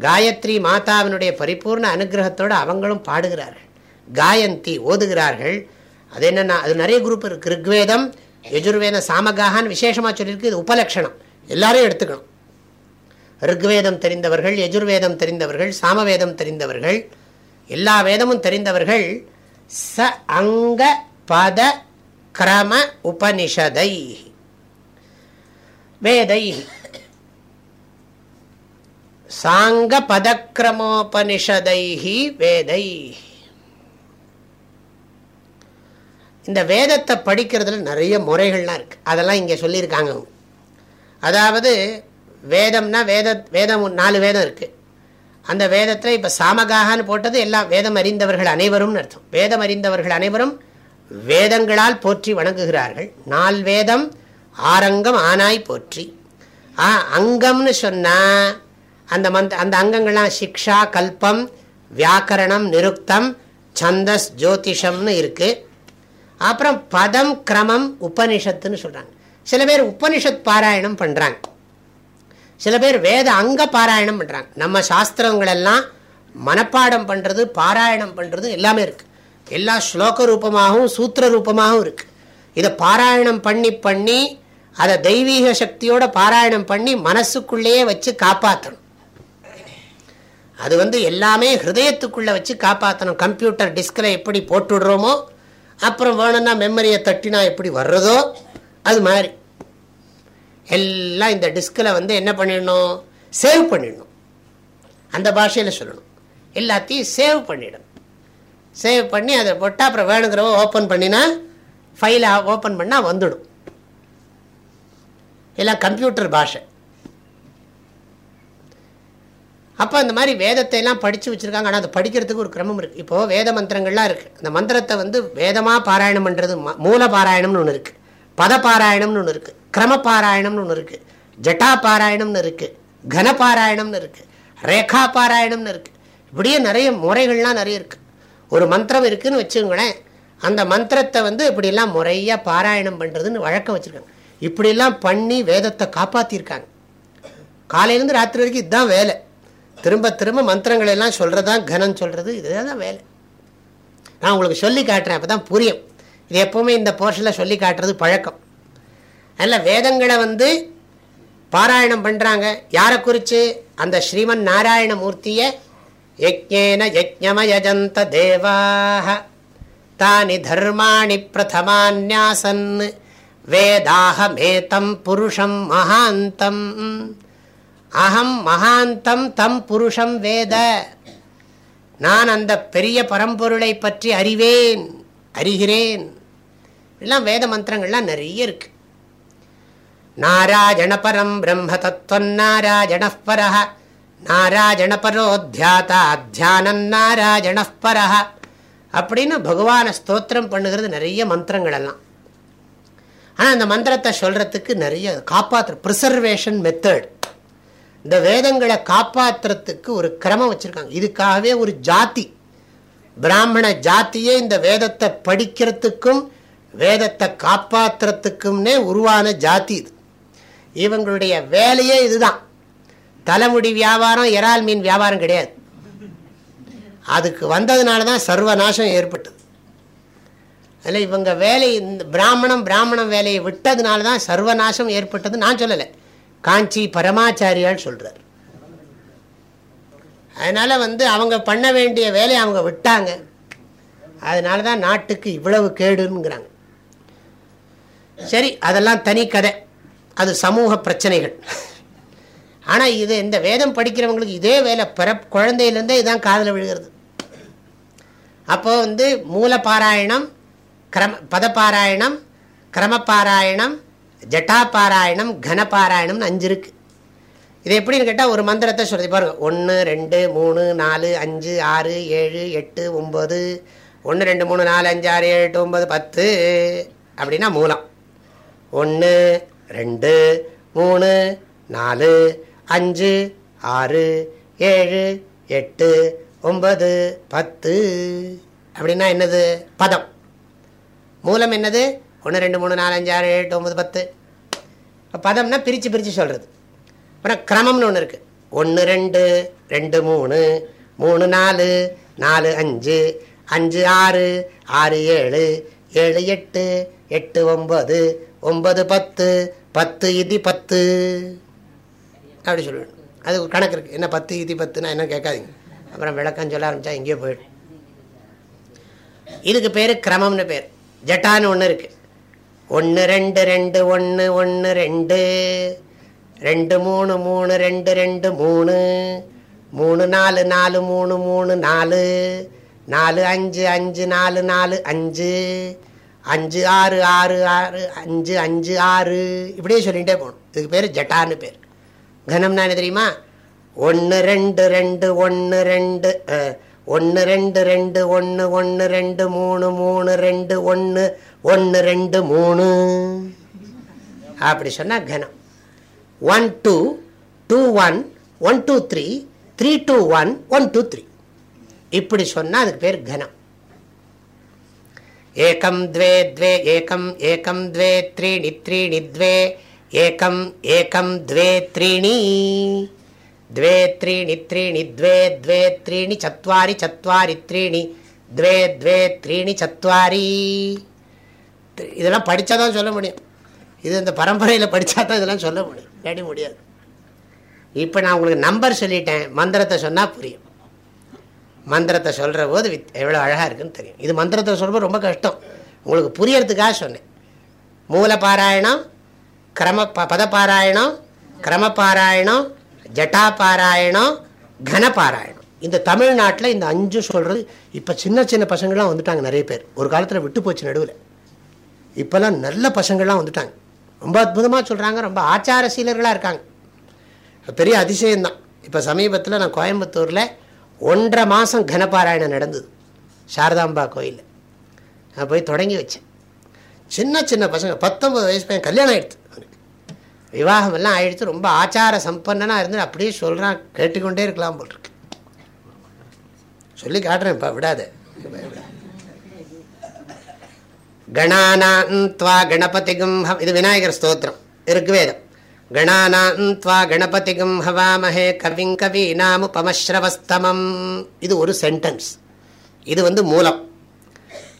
காயத்ரி மாதாவினுடைய பரிபூர்ண அனுகிரகத்தோடு அவங்களும் பாடுகிறார்கள். காயந்தி ஓதுகிறார்கள். அது என்னென்னா அது நிறைய குரூப் இருக்குது ரிக்வேதம் யஜுர்வேத சாமகாகான்னு விசேஷமாக சொல்லியிருக்கு. இது உபலக்ஷணம். எல்லாரையும் எடுத்துக்கணும். ரிக்வேதம் தெரிந்தவர்கள் யஜுர்வேதம் தெரிந்தவர்கள் சாமவேதம் தெரிந்தவர்கள் எல்லா வேதமும் தெரிந்தவர்கள் ச அங்க பத கிரம உபனிஷதை. வேதை. சாங்க பதக்கிரமோபனிஷதை வேதை. இந்த வேதத்தை படிக்கிறதுல நிறைய முறைகள்லாம் இருக்குது அதெல்லாம் இங்கே சொல்லியிருக்காங்க. அதாவது வேதம்னா வேத வேதம் நாலு வேதம் இருக்குது அந்த வேதத்தில் இப்போ சாமகாகான்னு போட்டது எல்லாம் வேதம் அறிந்தவர்கள் அனைவரும்னு அர்த்தம். வேதம் அறிந்தவர்கள் அனைவரும் வேதங்களால் போற்றி வணங்குகிறார்கள். நால் வேதம் ஆரங்கம் ஆனாய் போற்றி. ஆ அங்கம்னு சொன்னால் அந்த மந்த் அந்த அங்கங்கள்லாம் சிக்ஷா கல்பம் வியாக்கரணம் நிருக்தம் சந்தஸ் ஜோதிஷம்னு இருக்குது அப்புறம் பதம் கிரமம் உபனிஷத்துன்னு சொல்கிறாங்க சில பேர் உபனிஷத் பாராயணம் பண்ணுறாங்க சில பேர் வேத அங்க பாராயணம் பண்ணுறாங்க நம்ம சாஸ்திரங்களெல்லாம் மனப்பாடம் பண்ணுறது பாராயணம் பண்ணுறது எல்லாமே இருக்குது எல்லா ஸ்லோக ரூபமாகவும் சூத்திர ரூபமாகவும் இருக்குது இதை பாராயணம் பண்ணி பண்ணி அதை தெய்வீக சக்தியோட பாராயணம் பண்ணி மனசுக்குள்ளேயே வச்சு காப்பாற்றணும் அது வந்து எல்லாமே ஹிருதயத்துக்குள்ளே வச்சு காப்பாற்றணும் கம்ப்யூட்டர் டிஸ்கில் எப்படி போட்டுடுறோமோ அப்புறம் வேணும்னா மெமரியை தட்டினா எப்படி வர்றதோ அது மாதிரி. எல்லாம் இந்த டிஸ்கில் வந்து என்ன பண்ணிடணும்? சேவ் பண்ணிடணும். அந்த பாஷையில் சொல்லணும். எல்லாத்தையும் சேவ் பண்ணிடணும். சேவ் பண்ணி அதை போட்டால் அப்புறம் வேணுங்கிறவ ஓப்பன் பண்ணினா ஃபைலை ஓப்பன் பண்ணால் வந்துடும். எல்லாம் கம்ப்யூட்டர் பாஷை. அப்போ அந்த மாதிரி வேதத்தை எல்லாம் படித்து வச்சுருக்காங்க. ஆனால் அதை படிக்கிறதுக்கு ஒரு கிரமம் இருக்குது இப்போது வேத மந்திரங்கள்லாம் இருக்குது அந்த மந்திரத்தை வந்து வேதமாக பாராயணம் பண்ணுறது மூல பாராயணம்னு ஒன்று இருக்குது பத பாராயணம்னு ஒன்று இருக்குது கிரமப்பாராயணம்னு ஒன்று இருக்குது ஜட்டா பாராயணம்னு இருக்குது கன பாராயணம்னு இருக்குது ரேகா பாராயணம்னு இருக்குது இப்படியே நிறைய முறைகள்லாம் நிறைய இருக்குது ஒரு மந்திரம் இருக்குதுன்னு வச்சுங்களேன் அந்த மந்திரத்தை வந்து இப்படிலாம் முறையாக பாராயணம் பண்ணுறதுன்னு வழக்கம் வச்சுருக்காங்க. இப்படிலாம் பண்ணி வேதத்தை காப்பாற்றிருக்காங்க காலையிலேருந்து ராத்திரி வரைக்கும் இதுதான் வேலை. திரும்ப திரும்ப மந்திரங்கள் எல்லாம் சொல்கிறதான் கனம் சொல்கிறது இதுதான் வேலை. நான் உங்களுக்கு சொல்லி காட்டுறேன் அப்போ தான் புரியும். இது எப்போவுமே இந்த போர்ஷனில் சொல்லி காட்டுறது பழக்கம். அதில் வேதங்களை வந்து பாராயணம் பண்ணுறாங்க யாரை குறித்து அந்த ஸ்ரீமன் நாராயணமூர்த்தியை யஜ்ஞேன யஜ்ஞமயஜந்த தேவாக தானி தர்மாணி பிரதமான்யாசன். வேதாஹமேதம் புருஷம் மகாந்தம். அகம் மகாந்தம் தம் புருஷம் வேத. நான் அந்த பெரிய பரம்பொருளை பற்றி அறிவேன் அறிகிறேன். எல்லாம் வேத மந்திரங்கள்லாம் நிறைய இருக்கு. நாராஜணபரம் பிரம்ம தத்துவம் நாராஜண பர நாராஜண தியானம் நாராஜண அப்படின்னு பகவான ஸ்தோத்திரம் பண்ணுகிறது நிறைய மந்திரங்கள் எல்லாம் ஆனால் அந்த மந்திரத்தை சொல்கிறதுக்கு நிறைய காப்பாற்று ப்ரிசர்வேஷன் மெத்தட் இந்த வேதங்களை காப்பாற்றுறதுக்கு ஒரு கிரமம் வச்சுருக்காங்க. இதுக்காகவே ஒரு ஜாதி பிராமண ஜாத்தியே இந்த வேதத்தை படிக்கிறதுக்கும் வேதத்தை காப்பாற்றுறதுக்கும்னே உருவான ஜாதி இது. இவங்களுடைய வேலையே இதுதான். தலைமுடி வியாபாரம் இறால் மீன் வியாபாரம் கிடையாது. அதுக்கு வந்ததுனால தான் சர்வநாசம் ஏற்பட்டது. அதில் இவங்க வேலை இந்த பிராமணம் பிராமணம் வேலையை விட்டதுனால தான் சர்வநாசம் ஏற்பட்டது நான் சொல்லலை. காஞ்சி பரமாச்சாரியால் சொல்கிறார் அதனால் வந்து அவங்க பண்ண வேண்டிய வேலையை அவங்க விட்டாங்க. அதனால தான் நாட்டுக்கு இவ்வளவு கேடுங்கிறாங்க. சரி அதெல்லாம் தனி கதை. அது சமூக பிரச்சனைகள். ஆனால் இது இந்த வேதம் படிக்கிறவங்களுக்கு இதே வேலை. பிற குழந்தையிலேருந்தே இதுதான் காதில் விழுகிறது. அப்போது வந்து மூல பாராயணம் கிரம பதப்பாராயணம் கிரமப்பாராயணம் ஜட்டாபாராயணம் கனபாராயணம்னு அஞ்சு இருக்குது இது எப்படின்னு கேட்டால் ஒரு மந்திரத்தை சொல்லி பாருங்க ஒன்று ரெண்டு மூணு நாலு அஞ்சு ஆறு ஏழு எட்டு ஒம்பது ஒன்று ரெண்டு மூணு நாலு அஞ்சு ஆறு ஏழு எட்டு ஒம்பது பத்து அப்படின்னா மூலம். ஒன்று ரெண்டு மூணு நாலு அஞ்சு ஆறு ஏழு எட்டு ஒன்பது பத்து. அப்படின்னா என்னது? பதம். மூலம் என்னது? ஒன்று ரெண்டு மூணு நாலு அஞ்சு ஆறு எட்டு ஒம்பது பத்து. பதம்னா பிரித்து பிரித்து சொல்கிறது அப்புறம் கிரமம்னு ஒன்று இருக்குது ஒன்று ரெண்டு ரெண்டு மூணு மூணு நாலு நாலு அஞ்சு அஞ்சு ஆறு ஆறு ஏழு ஏழு எட்டு எட்டு ஒம்பது ஒன்பது பத்து பத்து இது பத்து. அப்படி சொல்லணும் அது கணக்கு இருக்குது என்ன பத்து இதி பத்துனா என்ன கேட்காதீங்க. அப்புறம் விளக்கம் சொல்ல ஆரம்பித்தா எங்கேயோ போயிடும். இதுக்கு பேர் கிரமம்னு பேர். ஜட்டான்னு ஒன்று இருக்குது ஒன்று ரெண்டு ரெண்டு ஒன்று ஒன்று ரெண்டு. ரெண்டு மூணு மூணு ரெண்டு ரெண்டு மூணு. மூணு நாலு நாலு மூணு மூணு நாலு. நாலு அஞ்சு அஞ்சு நாலு நாலு அஞ்சு. அஞ்சு ஆறு ஆறு ஆறு அஞ்சு அஞ்சு ஆறு. இப்படியே சொல்லிகிட்டே போகணும். இதுக்கு பேர் ஜட்டான்னு பேர். கனம்னா என்ன தெரியுமா? ஒன்று ரெண்டு ரெண்டு ஒன்று ரெண்டு ஒன்று ரெண்டு ரெண்டு ஒன்று ஒன்று ரெண்டு மூணு மூணு ரெண்டு ஒன்று ஒன்று ரெண்டு மூணு. அப்படி சொன்னால் கனம். One two two one one two three three two one one two three இப்படி சொன்னால் அதுக்கு பேர் கனம். ஏகம் द्वे द्वे ஏகம் ஏகம் द्वे त्रीणि त्रीणि द्वे ஏகம் ஏகம் द्वे त्रीणि द्वे त्रीणि त्रीणि द्वे द्वे त्रीणि चत्वारि चत्वारि त्रीणि द्वे द्वे त्रीणि चत्वारि இதெல்லாம் படித்தா தான் சொல்ல முடியும் இது இந்த பரம்பரையில் படித்தா தான் இதெல்லாம் சொல்ல முடியும் இல்லாடி முடியாது இப்போ நான் உங்களுக்கு நம்பர் சொல்லிட்டேன் மந்திரத்தை சொன்னால் புரியும் மந்திரத்தை சொல்கிற போது வித் எவ்வளோ அழகாக இருக்குன்னு தெரியும். இது மந்திரத்தை சொல்லும்போது ரொம்ப கஷ்டம். உங்களுக்கு புரியறதுக்காக சொன்னேன். மூல பாராயணம் கிரம பத பாராயணம் கிரம பாராயணம் ஜட்டா பாராயணம் கன பாராயணம் இந்த தமிழ்நாட்டில் இந்த அஞ்சு சொல்கிறது இப்போ சின்ன சின்ன பசங்கள்லாம் வந்துட்டாங்க நிறைய பேர். ஒரு காலத்தில் விட்டு போச்சு நடுவில். இப்போல்லாம் நல்ல பசங்கள்லாம் வந்துட்டாங்க. ரொம்ப அற்புதமாக சொல்கிறாங்க ரொம்ப ஆச்சார சீலர்களாக இருக்காங்க. பெரிய அதிசயம்தான். இப்போ சமீபத்தில் நான் கோயம்புத்தூரில் ஒன்றரை மாதம் கனபாராயணம் நடந்தது. சாரதாம்பா கோயிலில். நான் போய் தொடங்கி வச்சேன். சின்ன சின்ன பசங்க பத்தொம்பது வயசு பையன் கல்யாணம் ஆகிடுது விவாகமெல்லாம் ஆயிடுச்சு. ரொம்ப ஆச்சார சம்பன்னனாக இருந்து அப்படியே சொல்கிறான் கேட்டுக்கொண்டே இருக்கலாம் போல் இருக்கு. சொல்லி காட்டுறேன்ப்பா விடாத. கணானாந்த்வா கணபதிகும் இது விநாயகர் ஸ்தோத்திரம். ருக்வேதம் கணானாந்த்வா கணபதிகும் ஹவாமஹே கவிங் கவீனாமுபமஸ்ரவஸ்தமம். இது ஒரு சென்டென்ஸ் இது வந்து மூலம்.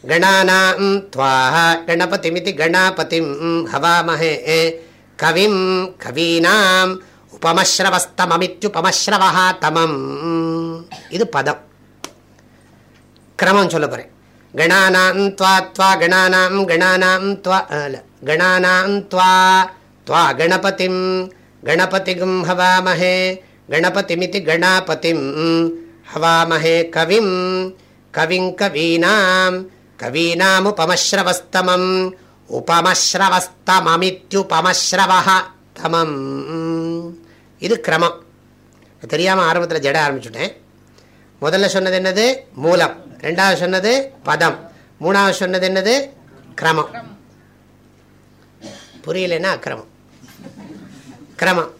கணானாம் துவா கணபதிமிதி கணாபதிம் ஹவாமஹே கவிம் கவீனாம் உபமஸ்ரவஸ்தமமித்யுபமஸ்ரவஹா தமம் இது பதம். கிரமம் சொல்ல போகிறேன் கணானாம் துவா துவா கணானாம் கணானாம் துவா கணானாம் துவா துவா கணபதிம் கணபதிகும் ஹவாமஹே கணபதிமிதி கணாபதிம் ஹவாமஹே கவிம் கவிங் கவீனாம் கவீனாமுபமஸ்ரவஸ்தமம் உபமஸ்ரவஸ்தமமித்யுபமஸ்ரவஹ தமம் இது கிரமம் தெரியாமல் ஆரம்பத்தில் ஜட ஆரம்பிச்சுட்டேன். முதல்ல சொன்னது என்னது? மூலம். ரெண்டாவது சொன்னது பதம். மூணாவது சொன்னது என்னது? கிரமம் புரியலன்னா அக்கிரமம். கிரமம்.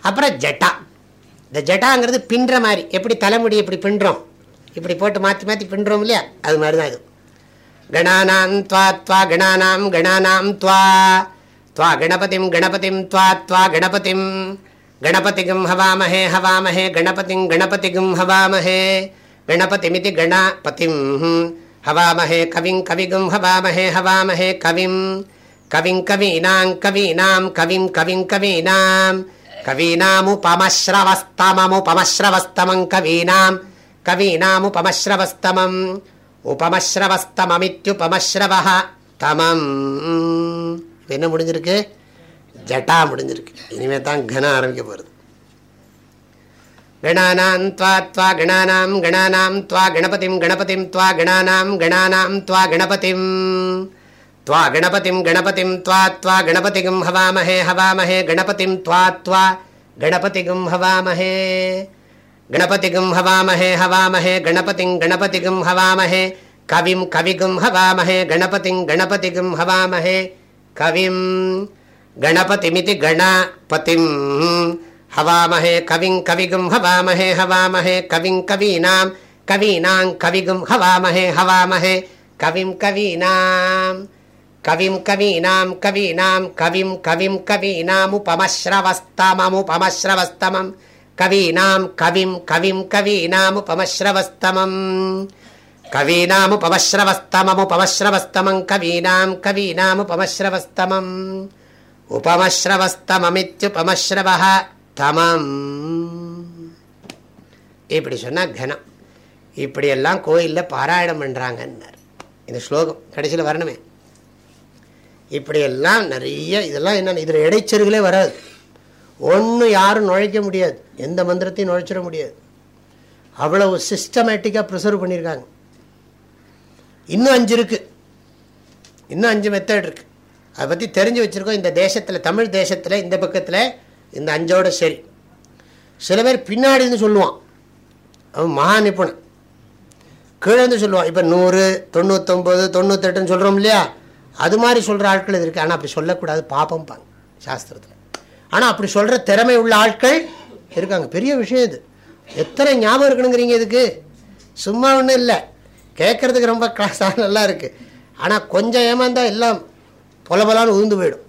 அப்புறம் ஜட்டா. இந்த ஜட்டாங்கிறது பின்ற மாதிரி. எப்படி தலைமுடி இப்படி பின்றோம்? இப்படி போட்டு மாற்றி மாற்றி பின்றோம் இல்லையா? அது மாதிரி தான் இது. கணானாம் துவா துவா கணானாம் கணானாம் துவா. துவா கணபதிம் கணபதிம் துவா துவா கணபதிம். கணபதிகும் ஹவாமஹே ஹவாமஹே. கணபதிம் கணபதிகும் ஹவாமஹே. கணபதிமிதி கணபதிம். ஹவாமஹே கவிங் கவிகும் ஹவாமஹே ஹவாமஹே கவிம். கவிங் கவீனாங் கவீனாம் கவிம் கவிங் கவீனாம். கவீனாமுபமஸ்ரவஸ்தமமுபமஸ்ரவஸ்தமங் கவீனாம். கவீனாமுபமஸ்ரவஸ்தமம் உபமஸ்ரவஸ்தமமித்யுபமஸ்ரவ தமம். என்ன முடிஞ்சிருக்கு? ஜட்டா முடிஞ்சிருக்கு. இனிமே தான் கனம் ஆரம்பிக்க போகிறது கணானாம் துவா துவா கணானாம் கணானாம் துவா கணபதிம் கணபதிம் துவா கணானாம் கணானாம் துவா கணபதிம். त्वा गणपतिं गणपतिं त्वा त्वा गणपतिगं हवामहे हवामहे गणपतिं त्वा त्वा गणपतिगं हवामहे गणपतिगं हवामहे हवामहे गणपतिं गणपतिगं हवामहे कविं कविगुं हवामहे गणपतिं गणपतिगं हवामहे कविं गणपतिमिति गणपतिं हवामहे कविं कविगुं हवामहे हवामहे कविं कवीनां कवीनां कविगुं हवामहे हवामहे कविं कवीनाम् கவிம் கவீனாம் கவீனாம் கவிம் கவிம் கவீனாமுபமஸ்ரவஸ்தமமுபமஸ்ரவஸ்தமம் கவீனாம் கவிம் கவிம் கவீனாமுபமஸ்ரவஸ்தமம். கவீனாமுபமஸ்ரவஸ்தமமுபமஸ்ரவஸ்தமம் கவீனாம் கவீனாமுபமஸ்ரவஸ்தமம். உபமஸ்ரவஸ்தமமித்யுபமஸ்ரவ தமம். இப்படி சொன்னால் கனம். இப்படியெல்லாம் கோயிலில் பாராயணம் பண்ணுறாங்கன்னார் இந்த ஸ்லோகம் கடைசியில் வரணுமே. இப்படியெல்லாம் நிறைய இதெல்லாம் என்னென்ன இதில் இடைச்செருகளே வராது. ஒன்றும் யாரும் நுழைக்க முடியாது. எந்த மந்திரத்தையும் நுழைச்சிட முடியாது. அவ்வளவு சிஸ்டமேட்டிக்காக ப்ரிசர்வ் பண்ணியிருக்காங்க. இன்னும் அஞ்சு இருக்குது இன்னும் அஞ்சு மெத்தட் இருக்குது அதை பற்றி தெரிஞ்சு வச்சுருக்கோம். இந்த தேசத்தில் தமிழ் தேசத்தில் இந்த பக்கத்தில் இந்த அஞ்சோட சரி. சில பேர் பின்னாடின்னு சொல்லுவான். அவன் மகா நிப்புணன் கீழேருந்து சொல்லுவான். இப்போ நூறு தொண்ணூத்தொம்பது தொண்ணூத்தெட்டுன்னு சொல்கிறோம் இல்லையா? அது மாதிரி சொல்கிற ஆட்கள் இது இருக்குது ஆனால் அப்படி சொல்லக்கூடாது. பாப்பம்பாங்க சாஸ்திரத்தில். ஆனால் அப்படி சொல்கிற திறமை உள்ள ஆட்கள் இருக்காங்க. பெரிய விஷயம் இது. எத்தனை ஞாபகம் இருக்கணுங்கிறீங்க இதுக்கு? சும்மா ஒன்றும் இல்லை. கேட்குறதுக்கு ரொம்ப கிளாஸாக நல்லா இருக்குது ஆனால் கொஞ்சம் ஏமாந்தால் எல்லாம் பொலபலான்னு உழுந்து போயிடும்.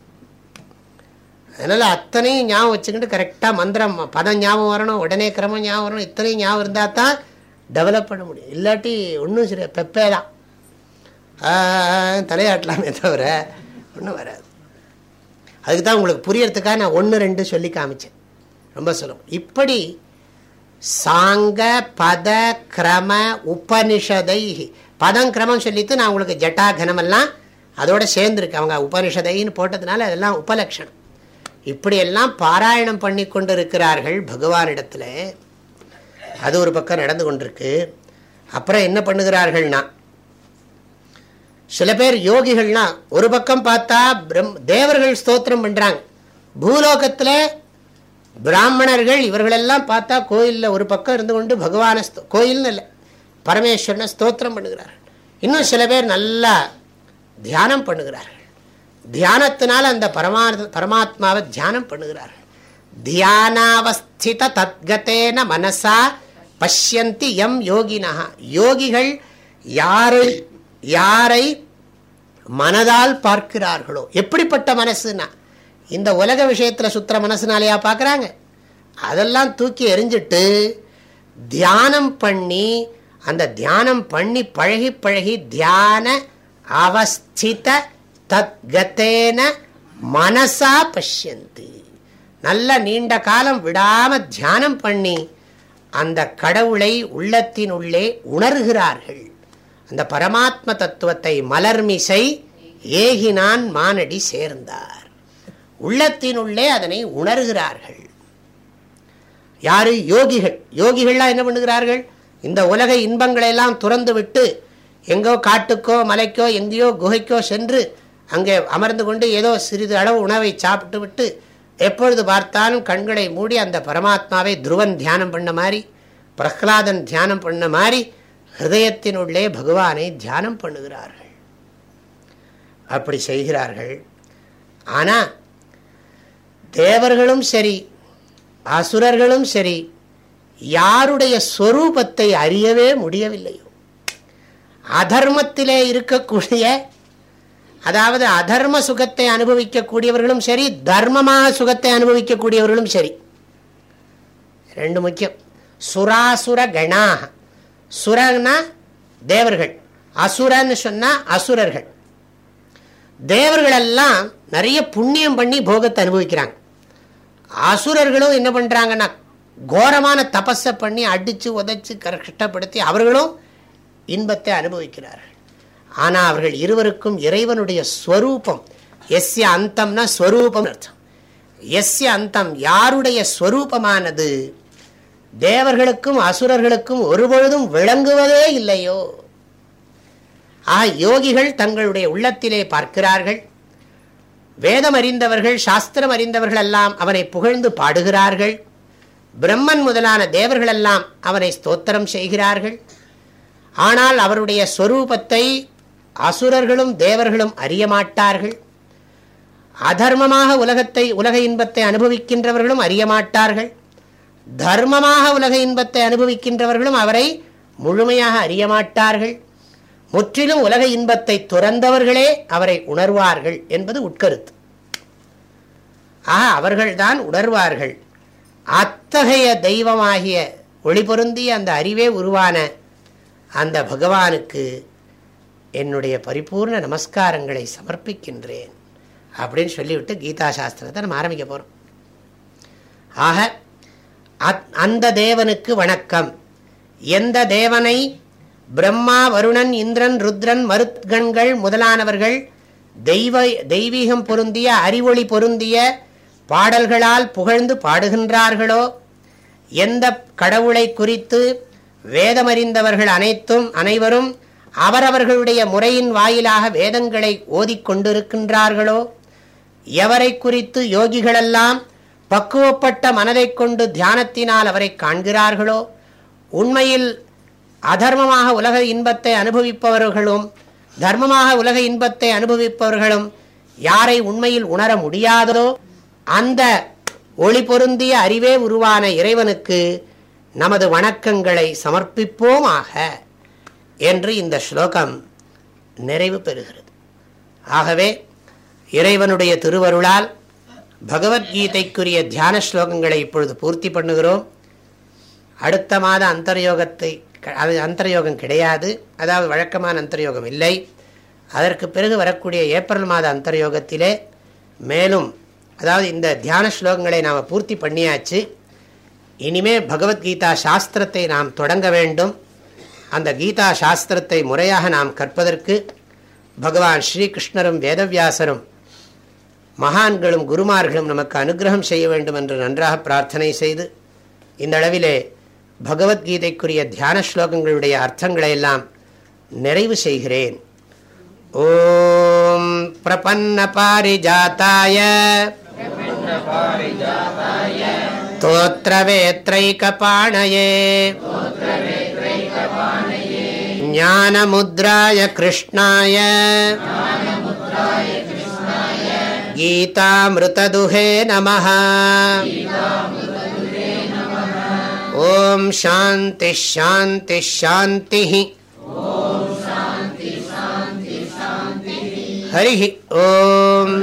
அதனால் அத்தனையும் ஞாபகம் வச்சுக்கிட்டு கரெக்டாக மந்திரம் பதம் ஞாபகம் வரணும் உடனே கிரமம் ஞாபகம் வரணும். இத்தனையும் ஞாபகம் இருந்தால் தான் டெவலப் பண்ண முடியும். இல்லாட்டி ஒன்றும் சரி பெப்பே தான். தலையாட்டலாமே தவிர ஒன்றும் வராது. அதுக்கு தான் உங்களுக்கு புரியறதுக்காக நான் ஒன்று ரெண்டு சொல்லி காமிச்சேன். ரொம்ப சொல்லும் இப்படி சாங்க பத கிரம உபனிஷதை பதம் கிரமம் சொல்லித்து நான் உங்களுக்கு ஜட்டாகனமெல்லாம் அதோட சேர்ந்துருக்கு. அவங்க உபனிஷதைன்னு போட்டதுனால அதெல்லாம் உபலட்சணம். இப்படியெல்லாம் பாராயணம் பண்ணி கொண்டு இருக்கிறார்கள் பகவானிடத்தில். அது ஒரு பக்கம் நடந்து கொண்டிருக்கு. அப்புறம் என்ன பண்ணுகிறார்கள்னா சில பேர் யோகிகள்னா ஒரு பக்கம் பார்த்தா பிரம் தேவர்கள் ஸ்தோத்திரம் பண்ணுறாங்க பூலோகத்தில் பிராமணர்கள் இவர்களெல்லாம் பார்த்தா கோயிலில் ஒரு பக்கம் இருந்து கொண்டு பகவான கோயில்னு இல்லை பரமேஸ்வரனை ஸ்தோத்திரம் பண்ணுகிறார்கள். இன்னும் சில பேர் நல்லா தியானம் பண்ணுகிறார்கள். தியானத்தினால் அந்த பரமா பரமாத்மாவை தியானம் பண்ணுகிறார்கள். தியானாவஸ்தித தத்கத்தேன மனசா பஷ்யந்தி எம் யோகினா யோகிகள் யாரை யாரை மனதால் பார்க்கிறார்களோ? எப்படிப்பட்ட மனசுனா? இந்த உலக விஷயத்தில் சுத்திர மனசுனாலையா பார்க்குறாங்க? அதெல்லாம் தூக்கி எரிஞ்சிட்டு தியானம் பண்ணி அந்த தியானம் பண்ணி பழகி பழகி தியான அவஸ்தித தத்கத்தேன மனசா பஷ்யந்தி. நல்ல நீண்ட காலம் விடாம தியானம் பண்ணி அந்த கடவுளை உள்ளத்தினுள்ளே உணர்கிறார்கள். அந்த பரமாத்ம தத்துவத்தை மலர்மிசை ஏகினான் மானடி சேர்ந்தார். உள்ளத்தினுள்ளே அதனை உணர்கிறார்கள். யாரு? யோகிகள். யோகிகள்லாம் என்ன பண்ணுகிறார்கள்? இந்த உலக இன்பங்களை எல்லாம் துறந்து விட்டு எங்கோ காட்டுக்கோ மலைக்கோ எங்கேயோ குகைக்கோ சென்று அங்கே அமர்ந்து கொண்டு ஏதோ சிறிது அளவு உணவை சாப்பிட்டு விட்டு எப்பொழுது பார்த்தாலும் கண்களை மூடி அந்த பரமாத்மாவை துருவன் தியானம் பண்ண மாதிரி பிரஹ்லாதன் தியானம் பண்ண மாதிரி ஹிருதயத்தினுள்ளே பகவானை தியானம் பண்ணுகிறார்கள். அப்படி செய்கிறார்கள். ஆனால் தேவர்களும் சரி அசுரர்களும் சரி யாருடைய ஸ்வரூபத்தை அறியவே முடியவில்லையோ. அதர்மத்திலே இருக்கக்கூடிய அதாவது அதர்ம சுகத்தை அனுபவிக்கக்கூடியவர்களும் சரி தர்மமாக சுகத்தை அனுபவிக்கக்கூடியவர்களும் சரி. ரெண்டு முக்கியம். சுராசுர கணாக சுரன்னா தேவர்கள். அசுரன்னு சொன்னால் அசுரர்கள். தேவர்களெல்லாம் நிறைய புண்ணியம் பண்ணி போகத்தை அனுபவிக்கிறாங்க. அசுரர்களும் என்ன பண்ணுறாங்கன்னா கோரமான தபஸை பண்ணி அடித்து உதச்சி கஷ்டப்படுத்தி அவர்களும் இன்பத்தை அனுபவிக்கிறார்கள். ஆனால் அவர்கள் இருவருக்கும் இறைவனுடைய ஸ்வரூபம் எஸ்ய அந்தம்னா ஸ்வரூபம் அர்த்தம். எஸ்ய அந்தம் யாருடைய ஸ்வரூபமானது? தேவர்களுக்கும் அசுரர்களுக்கும் ஒருபொழுதும் விளங்குவதே இல்லையோ? ஆ யோகிகள் தங்களுடைய உள்ளத்திலே பார்க்கிறார்கள். வேதம் அறிந்தவர்கள் சாஸ்திரம் அறிந்தவர்கள் எல்லாம் அவனை புகழ்ந்து பாடுகிறார்கள். பிரம்மன் முதலான தேவர்களெல்லாம் அவனை ஸ்தோத்திரம் செய்கிறார்கள். ஆனால் அவருடைய ஸ்வரூபத்தை அசுரர்களும் தேவர்களும் அறிய மாட்டார்கள். அதர்மமாக உலகத்தை உலக இன்பத்தை அனுபவிக்கின்றவர்களும் அறிய மாட்டார்கள். தர்மமாக உலக இன்பத்தை அனுபவிக்கின்றவர்களும் அவரை முழுமையாக அறிய மாட்டார்கள் முற்றிலும் உலக இன்பத்தை துறந்தவர்களே அவரை உணர்வார்கள் என்பது உட்கருத்து. ஆக அவர்கள்தான் உணர்வார்கள். அத்தகைய தெய்வமாகிய ஒளி பொருந்திய அந்த அறிவே உருவான அந்த பகவானுக்கு என்னுடைய பரிபூர்ண நமஸ்காரங்களை சமர்ப்பிக்கின்றேன் அப்படின்னு சொல்லிவிட்டு கீதா சாஸ்திரத்தை நம்ம ஆரம்பிக்க போகிறோம் ஆக அந்த தேவனுக்கு வணக்கம். எந்த தேவனை? பிரம்மா வருணன் இந்திரன் ருத்ரன் மருத்கண்கள் முதலானவர்கள் தெய்வ தெய்வீகம் பொருந்திய அறிவொளி பொருந்திய பாடல்களால் புகழ்ந்து பாடுகின்றார்களோ? எந்த கடவுளை குறித்து வேதமறிந்தவர்கள் அனைத்தும் அனைவரும் அவரவர்களுடைய முறையின் வாயிலாக வேதங்களை ஓதிக்கொண்டிருக்கின்றார்களோ? எவரை குறித்து யோகிகளெல்லாம் பக்குவப்பட்ட மனதை கொண்டு தியானத்தினால் அவரை காண்கிறார்களோ? உண்மையில் அதர்மமாக உலக இன்பத்தை அனுபவிப்பவர்களும் தர்மமாக உலக இன்பத்தை அனுபவிப்பவர்களும் யாரை உண்மையில் உணர முடியாதோ அந்த ஒளி பொருந்திய அறிவே உருவான இறைவனுக்கு நமது வணக்கங்களை சமர்ப்பிப்போமாக என்று இந்த ஸ்லோகம் நிறைவு பெறுகிறது. ஆகவே இறைவனுடைய திருவருளால் பகவத்கீதைக்குரிய தியான ஸ்லோகங்களை இப்பொழுது பூர்த்தி பண்ணுகிறோம். அடுத்த மாத அந்தர்யோகத்தை அது அந்தர்யோகம் கிடையாது. அதாவது வழக்கமான அந்தர்யோகம் இல்லை. அதற்கு பிறகு வரக்கூடிய ஏப்ரல் மாத அந்தர்யோகத்திலே மேலும் அதாவது இந்த தியான ஸ்லோகங்களை நாம் பூர்த்தி பண்ணியாச்சு. இனிமே பகவத்கீதா சாஸ்திரத்தை நாம் தொடங்க வேண்டும். அந்த கீதா சாஸ்திரத்தை முறையாக நாம் கற்பதற்கு பகவான் ஸ்ரீகிருஷ்ணரும் வேதவியாசரும் மகான்களும் குருமார்களும் நமக்கு அனுகிரகம் செய்ய வேண்டும் என்று நன்றாக பிரார்த்தனை செய்து இந்தளவிலே பகவத்கீதைக்குரிய தியான ஸ்லோகங்களுடைய அர்த்தங்களை எல்லாம் நிறைவு செய்கிறேன். ஓம் பிரபன்ன பாரிஜாத்தாய தோத்திரவேத்ரைகபாணயே ஞானமுத்ராய கிருஷ்ணாய கீதாமிருத்ததுஹே நம ஓம் சாந்தி ஷாந்தி ஷாந்தி ஹரி ஓம்